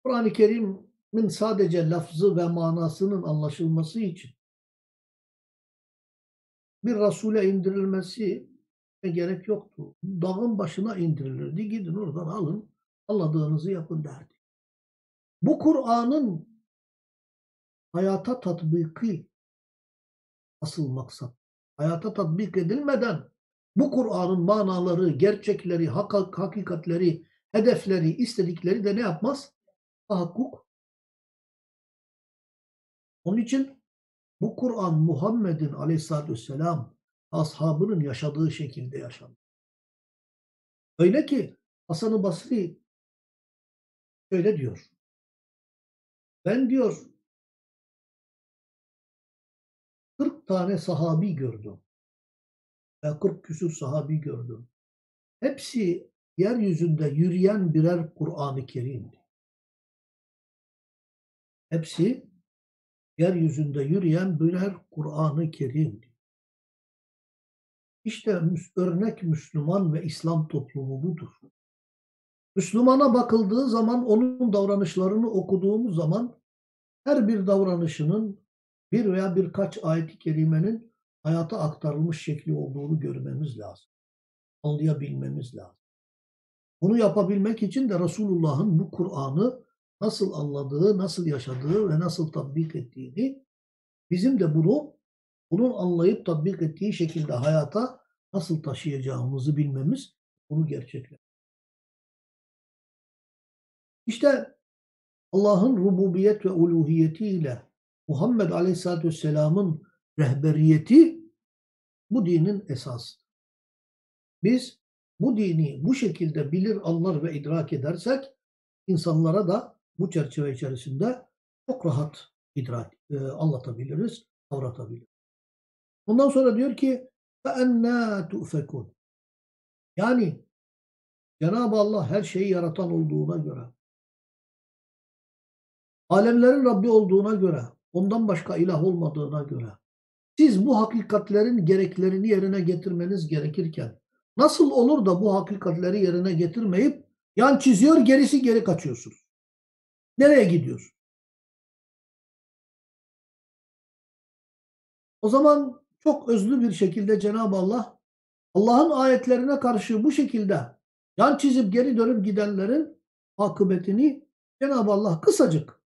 Kur'an-ı Kerim'in sadece lafzı ve manasının anlaşılması için bir Resul'e indirilmesi gerek yoktu. Dağın başına indirilirdi. Gidin oradan alın, anladığınızı yapın derdi. Bu Kur'an'ın hayata tatbiki asıl maksat. Hayata tatbik edilmeden bu Kur'an'ın manaları, gerçekleri, hak hakikatleri, hedefleri, istedikleri de ne yapmaz? Tahakkuk. Onun için bu Kur'an Muhammed'in aleyhissalatü vesselam ashabının yaşadığı şekilde yaşandı. Öyle ki Hasan-ı Basri şöyle diyor. Ben diyor 40 tane sahabi gördüm. Ve 40 küsur sahabi gördüm. Hepsi yeryüzünde yürüyen birer Kur'an-ı Kerim'di. Hepsi yeryüzünde yürüyen birer Kur'an-ı Kerim'di. İşte örnek Müslüman ve İslam toplumu budur. Müslümana bakıldığı zaman onun davranışlarını okuduğumuz zaman her bir davranışının bir veya birkaç ayet-i kerimenin hayata aktarılmış şekli olduğunu görmemiz lazım. Anlayabilmemiz lazım. Bunu yapabilmek için de Resulullah'ın bu Kur'an'ı nasıl anladığı, nasıl yaşadığı ve nasıl tatbik ettiğini bizim de bunu bunun anlayıp tatbik ettiği şekilde hayata nasıl taşıyacağımızı bilmemiz bunu gerçekler. İşte Allah'ın rububiyet ve uluhiyetiyle Muhammed Aleyhisselatü Vesselam'ın rehberiyeti bu dinin esası. Biz bu dini bu şekilde bilir, anlar ve idrak edersek insanlara da bu çerçeve içerisinde çok rahat idrak e, anlatabiliriz, avratabiliriz. Ondan sonra diyor ki فَاَنَّا تُؤْفَكُونَ Yani Cenab-ı Allah her şeyi yaratan olduğuna göre, alemlerin Rabbi olduğuna göre, ondan başka ilah olmadığına göre, siz bu hakikatlerin gereklerini yerine getirmeniz gerekirken, nasıl olur da bu hakikatleri yerine getirmeyip yan çiziyor, gerisi geri kaçıyorsunuz? Nereye gidiyor? O zaman çok özlü bir şekilde Cenab-ı Allah Allah'ın ayetlerine karşı bu şekilde yan çizip geri dönüp gidenlerin akıbetini Cenab-ı Allah kısacık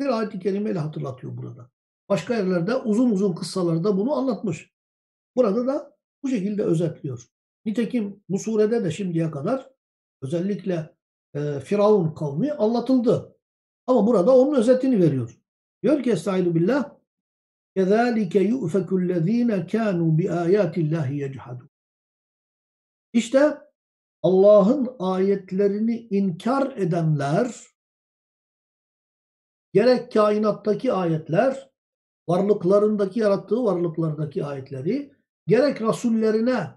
bir ayet-i kerimeyle hatırlatıyor burada. Başka yerlerde uzun uzun kıssalarda bunu anlatmış. Burada da bu şekilde özetliyor. Nitekim bu surede de şimdiye kadar özellikle e, Firavun kavmi anlatıldı. Ama burada onun özetini veriyor. Diyor ki Estaizu billah كَذَٰلِكَ يُؤْفَكُ الَّذ۪ينَ كَانُوا بِآيَاتِ اللّٰهِ يَجْحَدُونَ İşte Allah'ın ayetlerini inkar edenler gerek kainattaki ayetler, varlıklarındaki yarattığı varlıklardaki ayetleri, gerek rasullerine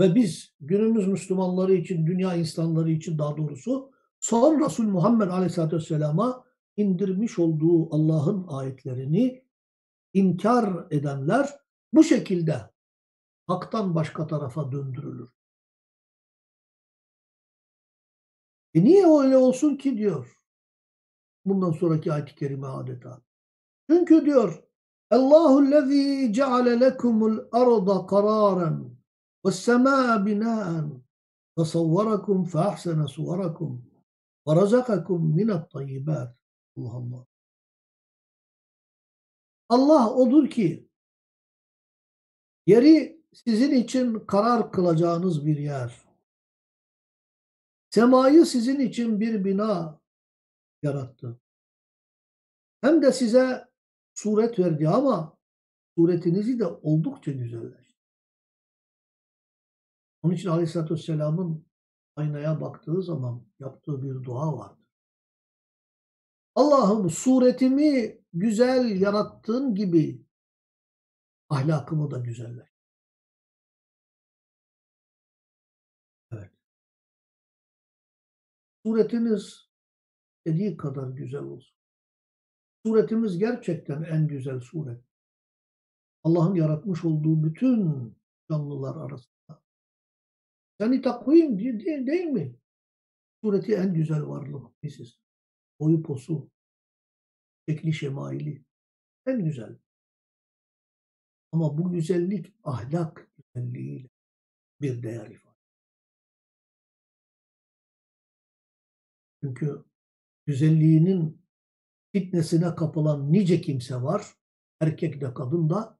ve biz günümüz Müslümanları için, dünya insanları için daha doğrusu son Resul Muhammed Aleyhisselatü Vesselam'a indirmiş olduğu Allah'ın ayetlerini inkar edenler bu şekilde haktan başka tarafa döndürülür. E niye öyle olsun ki diyor. Bundan sonraki ayet-i kerime adeta. Çünkü diyor Allahu lezî ceale lekumul arda kararen ve semâ binâen ve savvarakum fe ahsene suvarakum ve razakakum minat tayyibât. Allah Allah. Allah odur ki yeri sizin için karar kılacağınız bir yer. Semayı sizin için bir bina yarattı. Hem de size suret verdi ama suretinizi de oldukça güzelleşti. Onun için Aleyhisselatü Vesselam'ın aynaya baktığı zaman yaptığı bir dua vardı. Allah'ım suretimi güzel yarattığın gibi ahlakımı da güzeller. Evet. Suretiniz dediği kadar güzel olsun. Suretimiz gerçekten en güzel suret. Allah'ın yaratmış olduğu bütün canlılar arasında. Yani takvim değil mi? Sureti en güzel varlık biziz. boyu posu, şekli şemaili en güzel. Ama bu güzellik ahlak güzelliğiyle bir değer ifade. Çünkü güzelliğinin fitnesine kapılan nice kimse var, erkek de kadın da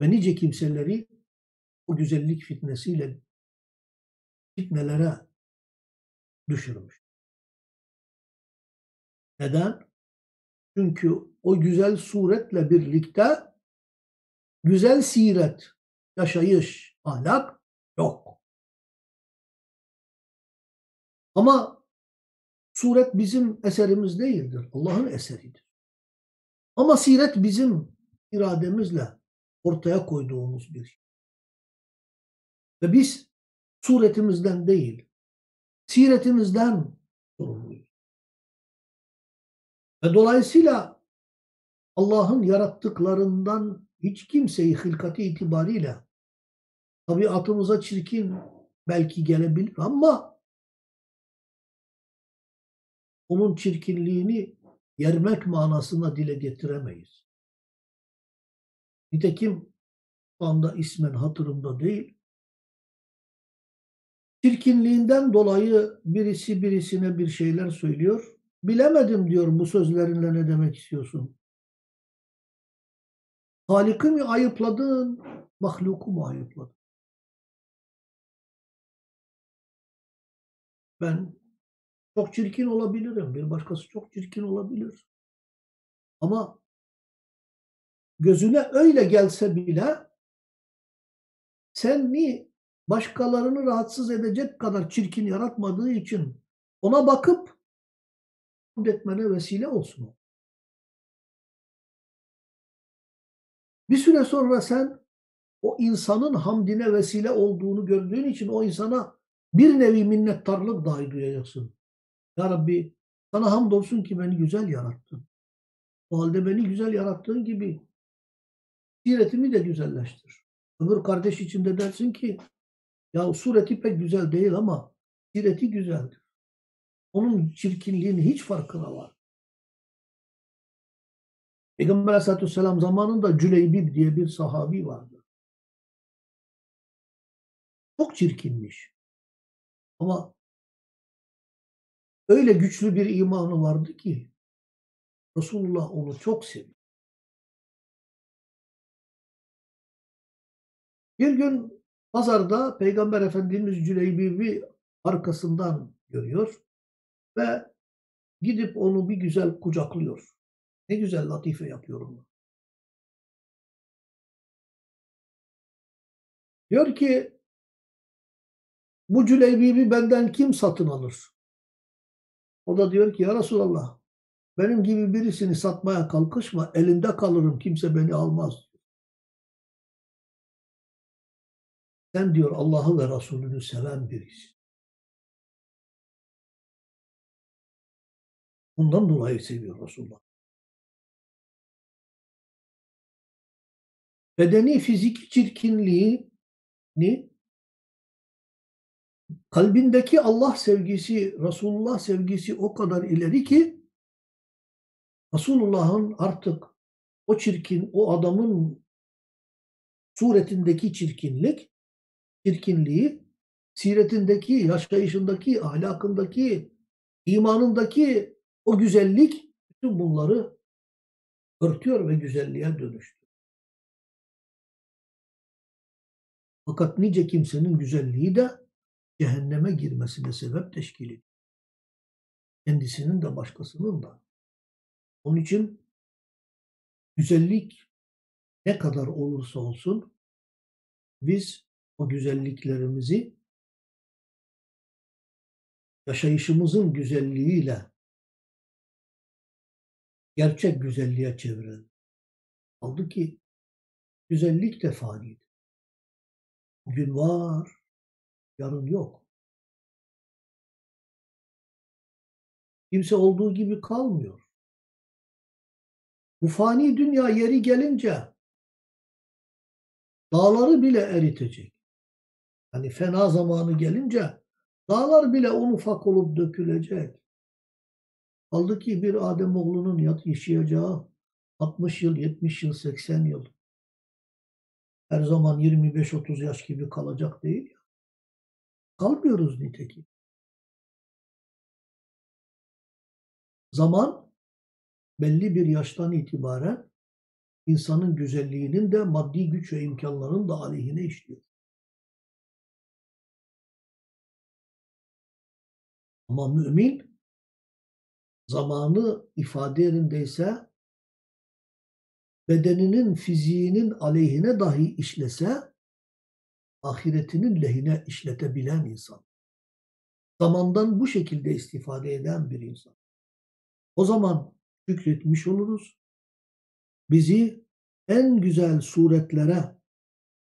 ve nice kimseleri o güzellik fitnesiyle fitnelere düşürmüş. Neden? Çünkü o güzel suretle birlikte güzel siret, yaşayış, ahlak yok. Ama suret bizim eserimiz değildir. Allah'ın eseridir. Ama siret bizim irademizle ortaya koyduğumuz bir şey. Ve biz suretimizden değil, siretimizden sorumluyuz. Ve dolayısıyla Allah'ın yarattıklarından hiç kimseyi hılkati itibariyle tabiatımıza çirkin belki gelebilir ama onun çirkinliğini yermek manasına dile getiremeyiz. Nitekim şu anda ismen hatırımda değil. Çirkinliğinden dolayı birisi birisine bir şeyler söylüyor. Bilemedim diyor bu sözlerinle ne demek istiyorsun. Halik'i mi ayıpladın, mahluku mu ayıpladın? Ben çok çirkin olabilirim, bir başkası çok çirkin olabilir. Ama gözüne öyle gelse bile sen ni başkalarını rahatsız edecek kadar çirkin yaratmadığı için ona bakıp etmene vesile olsun. Bir süre sonra sen o insanın hamdine vesile olduğunu gördüğün için o insana bir nevi minnettarlık dahi duyacaksın. Ya Rabbi sana hamdolsun ki beni güzel yarattın. O halde beni güzel yarattığın gibi siretimi de güzelleştir. Öbür kardeş için de dersin ki ya sureti pek güzel değil ama sireti güzeldir. Onun çirkinliğinin hiç farkına var. Peygamber Aleyhisselatü Vesselam zamanında Cüleybib diye bir sahabi vardı. Çok çirkinmiş. Ama öyle güçlü bir imanı vardı ki Resulullah onu çok seviyor. Bir gün pazarda Peygamber Efendimiz Cüleybib'i arkasından görüyor ve gidip onu bir güzel kucaklıyor. Ne güzel latife yapıyorum. Diyor ki bu Cüleybibi benden kim satın alır? O da diyor ki ya Resulallah benim gibi birisini satmaya kalkışma elinde kalırım kimse beni almaz. Sen diyor Allah'ı ve Resulünü seven birisi. Bundan dolayı seviyor Resulullah. bedeni fizik çirkinliğini kalbindeki Allah sevgisi, Resulullah sevgisi o kadar ileri ki Resulullah'ın artık o çirkin, o adamın suretindeki çirkinlik, çirkinliği, siretindeki, yaşayışındaki, ahlakındaki, imanındaki o güzellik bütün bunları örtüyor ve güzelliğe dönüştürüyor. Fakat nice kimsenin güzelliği de cehenneme girmesine sebep teşkil ediyor. Kendisinin de başkasının da. Onun için güzellik ne kadar olursa olsun biz o güzelliklerimizi yaşayışımızın güzelliğiyle gerçek güzelliğe çevirelim. Aldı ki güzellik de fanidir. Bugün var, yarın yok. Kimse olduğu gibi kalmıyor. Bu fani dünya yeri gelince dağları bile eritecek. Hani fena zamanı gelince dağlar bile un ufak olup dökülecek. Kaldı ki bir Ademoğlunun yat yaşayacağı 60 yıl, 70 yıl, 80 yıl. Her zaman 25-30 yaş gibi kalacak değil ya. Kalmıyoruz nitekim. Zaman belli bir yaştan itibaren insanın güzelliğinin de maddi güç ve imkanların da aleyhine işliyor. Ama mümin zamanı ifade yerindeyse bedeninin, fiziğinin aleyhine dahi işlese ahiretinin lehine işletebilen insan. Zamandan bu şekilde istifade eden bir insan. O zaman şükretmiş oluruz. Bizi en güzel suretlere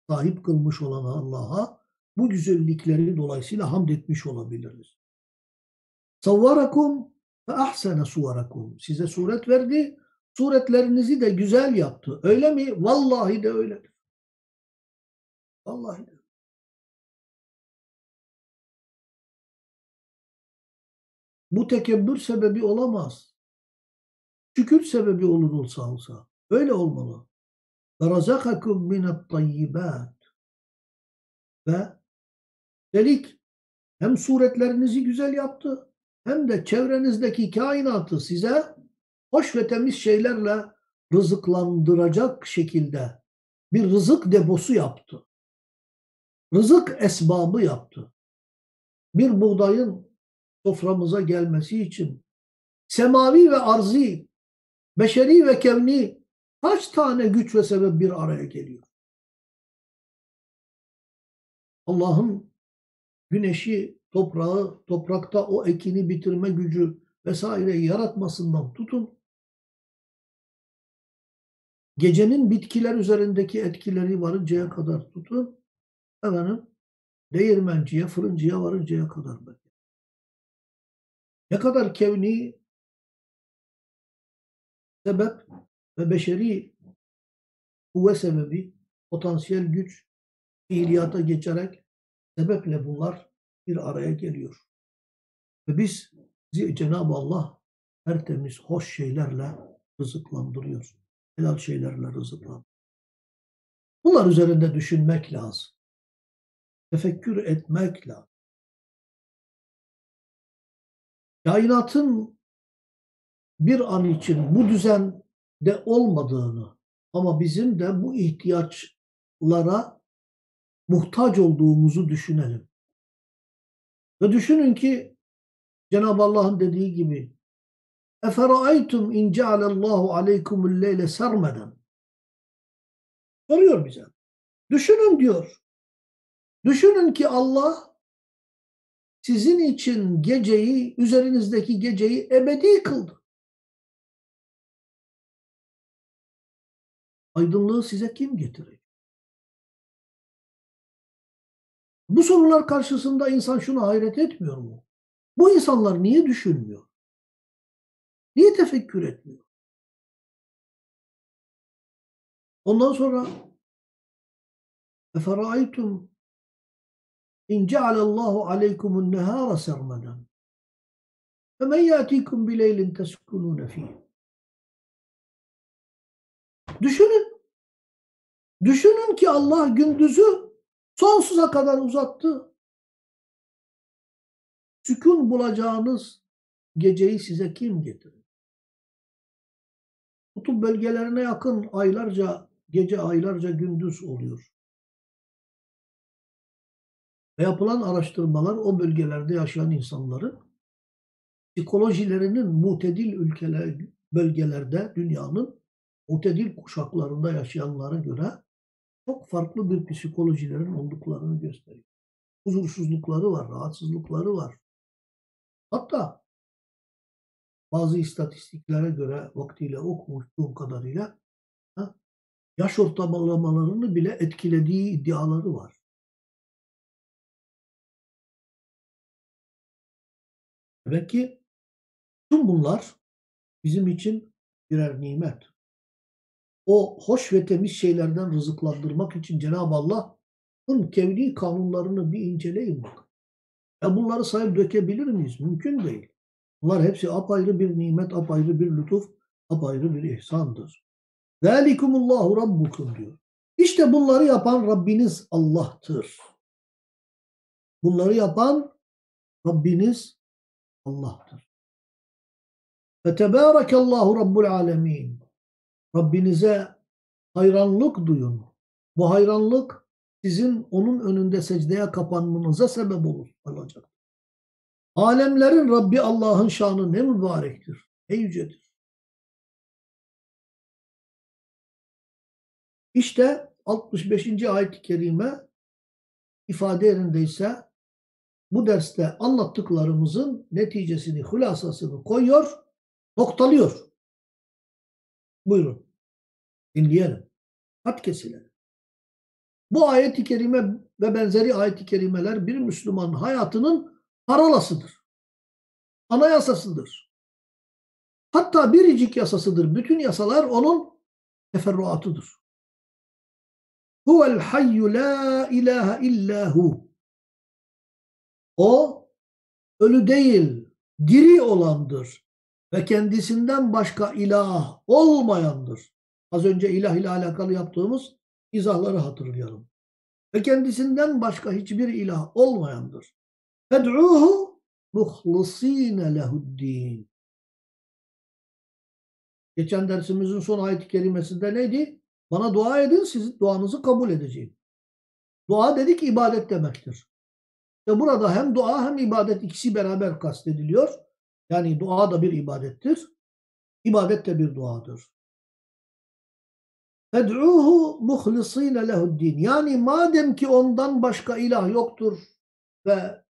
sahip kılmış olan Allah'a bu güzellikleri dolayısıyla hamd etmiş olabiliriz. Savvarakum ve ahsene suvarakum. Size suret verdi, suretlerinizi de güzel yaptı. Öyle mi? Vallahi de öyledir. Vallahi de. Bu tekebbür sebebi olamaz. Şükür sebebi olur olsa olsa. Öyle olmalı. وَرَزَقَكُمْ مِنَ الطَّيِّبَاتِ Ve delik hem suretlerinizi güzel yaptı hem de çevrenizdeki kainatı size hoş ve temiz şeylerle rızıklandıracak şekilde bir rızık deposu yaptı. Rızık esbabı yaptı. Bir buğdayın soframıza gelmesi için semavi ve arzi, beşeri ve kevni kaç tane güç ve sebep bir araya geliyor? Allah'ın güneşi, toprağı, toprakta o ekini bitirme gücü vesaireyi yaratmasından tutun. Gecenin bitkiler üzerindeki etkileri varıncaya kadar tutun. Efendim, değirmenciye, fırıncıya varıncaya kadar belki. Ne kadar kevni sebep ve beşeri kuvve sebebi, potansiyel güç, fiiliyata geçerek sebeple bunlar bir araya geliyor. Ve biz Cenab-ı Allah her temiz, hoş şeylerle rızıklandırıyor. Helal şeylerle rızıklandırıyor. Bunlar üzerinde düşünmek lazım. Tefekkür etmek lazım. Kainatın bir an için bu düzende olmadığını ama bizim de bu ihtiyaçlara muhtaç olduğumuzu düşünelim. Ve düşünün ki Cenab-ı Allah'ın dediği gibi اَفَرَأَيْتُمْ اِنْ جَعَلَ اللّٰهُ عَلَيْكُمُ اللَّيْلَ سَرْمَدًا Soruyor bize. Düşünün diyor. Düşünün ki Allah sizin için geceyi, üzerinizdeki geceyi ebedi kıldı. Aydınlığı size kim getirecek? Bu sorular karşısında insan şunu hayret etmiyor mu? Bu insanlar niye düşünmüyor? Niye tefekkür etmiyor? Ondan sonra اَفَرَأَيْتُمْ İn cealallahu aleykumun nehara sermadan. Femen yatikum bileylin teskunune fiyh. Düşünün. Düşünün ki Allah gündüzü sonsuza kadar uzattı. Sükun bulacağınız geceyi size kim getirir? Kutup bölgelerine yakın aylarca, gece aylarca gündüz oluyor. Ve yapılan araştırmalar o bölgelerde yaşayan insanların psikolojilerinin mutedil ülkeler, bölgelerde dünyanın mutedil kuşaklarında yaşayanlara göre çok farklı bir psikolojilerin olduklarını gösteriyor. Huzursuzlukları var, rahatsızlıkları var. Hatta bazı istatistiklere göre vaktiyle okumuştuğum kadarıyla yaş ortalamalarını bile etkilediği iddiaları var. Demek ki tüm bunlar bizim için birer nimet. O hoş ve temiz şeylerden rızıklandırmak için Cenab-ı Allah'ın kevni kanunlarını bir inceleyin bakın. Ya bunları sahip dökebilir miyiz? Mümkün değil. Bunlar hepsi apayrı bir nimet, apayrı bir lütuf, apayrı bir ihsandır. Zalikumullahu rabbukum diyor. İşte bunları yapan Rabbiniz Allah'tır. Bunları yapan Rabbiniz Allah'tır. Fetebârekallahu Rabbul alemin. Rabbinize hayranlık duyun. Bu hayranlık sizin onun önünde secdeye kapanmanıza sebep olur, olacak. Alemlerin Rabbi Allah'ın şanı ne mübarektir, ne yücedir. İşte 65. ayet-i kerime ifade yerindeyse bu derste anlattıklarımızın neticesini, hülasasını koyuyor, noktalıyor. Buyurun. Dinleyelim. Hat kesilelim. Bu ayet-i kerime ve benzeri ayet-i kerimeler bir Müslüman hayatının paralasıdır. Anayasasıdır. Hatta biricik yasasıdır. Bütün yasalar onun teferruatıdır. Huvel hayyu la ilahe illahu. O ölü değil, diri olandır ve kendisinden başka ilah olmayandır. Az önce ilah ile alakalı yaptığımız izahları hatırlayalım. Ve kendisinden başka hiçbir ilah olmayandır. Fed'uhu muhlisine lehuddin. Geçen dersimizin son ayet-i kerimesinde neydi? Bana dua edin, sizin duanızı kabul edeceğim. Dua dedik ibadet demektir. Ve burada hem dua hem ibadet ikisi beraber kastediliyor. Yani dua da bir ibadettir. İbadet de bir duadır. Fed'uhu muhlisine lehuddin. Yani madem ki ondan başka ilah yoktur ve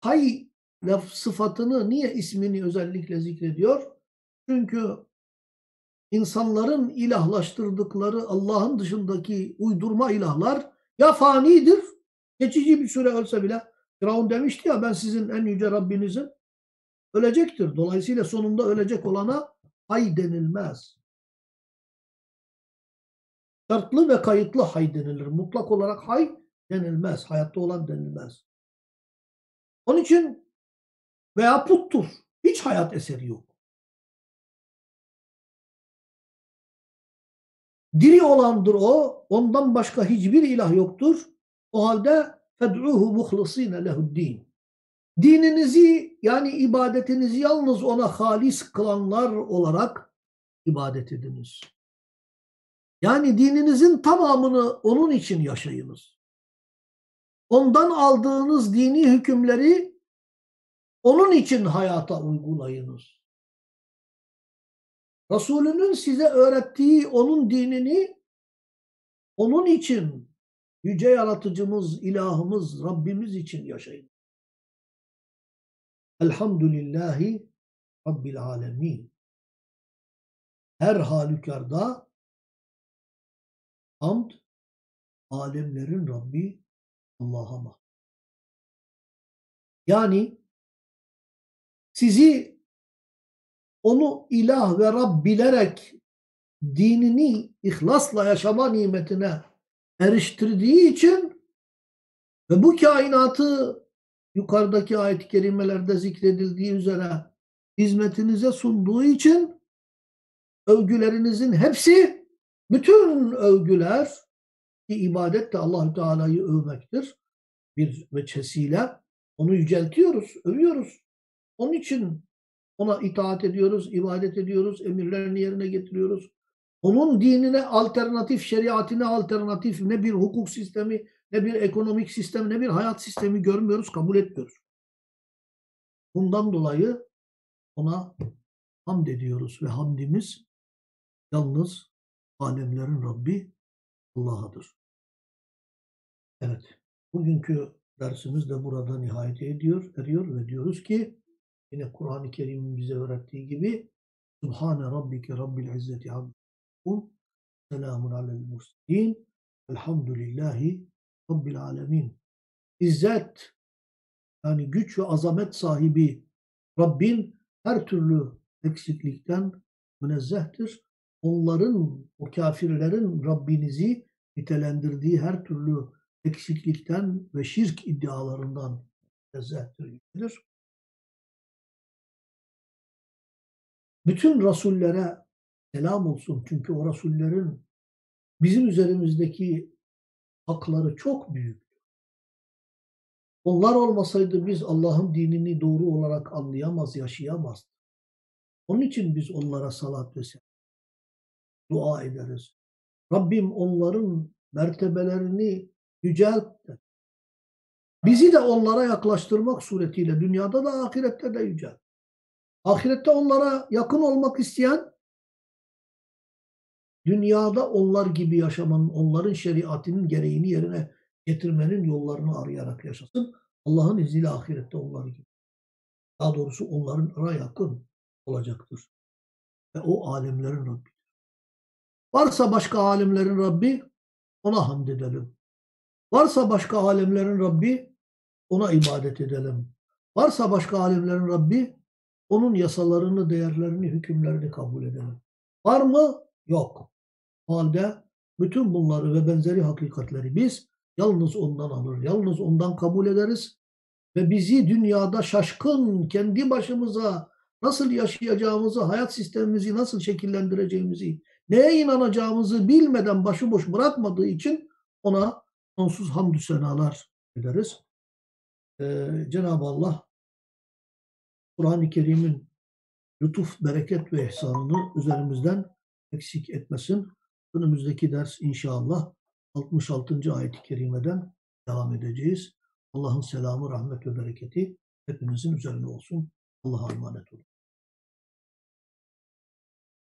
hay laf sıfatını niye ismini özellikle zikrediyor? Çünkü insanların ilahlaştırdıkları Allah'ın dışındaki uydurma ilahlar ya fanidir, geçici bir süre ölse bile Firavun demişti ya ben sizin en yüce Rabbinizim ölecektir. Dolayısıyla sonunda ölecek olana hay denilmez. Şartlı ve kayıtlı hay denilir. Mutlak olarak hay denilmez. Hayatta olan denilmez. Onun için veya puttur. Hiç hayat eseri yok. Diri olandır o. Ondan başka hiçbir ilah yoktur. O halde fed'uhu muhlisine lehuddin. Dininizi yani ibadetinizi yalnız ona halis kılanlar olarak ibadet ediniz. Yani dininizin tamamını onun için yaşayınız. Ondan aldığınız dini hükümleri onun için hayata uygulayınız. Resulünün size öğrettiği onun dinini onun için yüce yaratıcımız, ilahımız, Rabbimiz için yaşayın. Elhamdülillahi Rabbil alemin. Her halükarda hamd alemlerin Rabbi Allah'a mahkum. Yani sizi onu ilah ve Rab bilerek dinini ihlasla yaşama nimetine eriştirdiği için ve bu kainatı yukarıdaki ayet-i kerimelerde zikredildiği üzere hizmetinize sunduğu için övgülerinizin hepsi bütün övgüler ki ibadet de Allahü Teala'yı övmektir. Bir veçesiyle onu yüceltiyoruz, övüyoruz. Onun için ona itaat ediyoruz, ibadet ediyoruz, emirlerini yerine getiriyoruz. Onun dinine alternatif, şeriatine alternatif ne bir hukuk sistemi, ne bir ekonomik sistem, ne bir hayat sistemi görmüyoruz, kabul etmiyoruz. Bundan dolayı ona hamd ediyoruz ve hamdimiz yalnız alemlerin Rabbi Allah'adır. Evet, bugünkü dersimiz de burada nihayet ediyor, eriyor ve diyoruz ki yine Kur'an-ı Kerim'in bize öğrettiği gibi Subhane Rabbike Rabbil İzzeti Ammûn Selamun alel murselin Elhamdülillahi Rabbil alemin. İzzet yani güç ve azamet sahibi Rabbin her türlü eksiklikten münezzehtir. Onların, o kafirlerin Rabbinizi nitelendirdiği her türlü eksiklikten ve şirk iddialarından münezzehtir. Bütün rasullere selam olsun. Çünkü o rasullerin bizim üzerimizdeki hakları çok büyük. Onlar olmasaydı biz Allah'ın dinini doğru olarak anlayamaz, yaşayamazdık. Onun için biz onlara salat ve selam dua ederiz. Rabbim onların mertebelerini yücelt de. Bizi de onlara yaklaştırmak suretiyle dünyada da ahirette de yücelt. Ahirette onlara yakın olmak isteyen dünyada onlar gibi yaşamanın, onların şeriatının gereğini yerine getirmenin yollarını arayarak yaşasın. Allah'ın izniyle ahirette onlar gibi. Daha doğrusu onların yakın olacaktır. Ve o alemlerin Rabbi. Varsa başka alemlerin Rabbi ona hamd edelim. Varsa başka alemlerin Rabbi ona ibadet edelim. Varsa başka alemlerin Rabbi onun yasalarını, değerlerini, hükümlerini kabul edelim. Var mı? Yok. O halde bütün bunları ve benzeri hakikatleri biz yalnız ondan alır, yalnız ondan kabul ederiz ve bizi dünyada şaşkın, kendi başımıza nasıl yaşayacağımızı, hayat sistemimizi nasıl şekillendireceğimizi, neye inanacağımızı bilmeden başıboş bırakmadığı için ona sonsuz hamdü senalar ederiz. Ee, Cenab-ı Allah Kur'an-ı Kerim'in lütuf, bereket ve ihsanını üzerimizden eksik etmesin. Önümüzdeki ders inşallah 66. ayet-i kerimeden devam edeceğiz. Allah'ın selamı, rahmet ve bereketi hepinizin üzerine olsun. Allah'a emanet olun.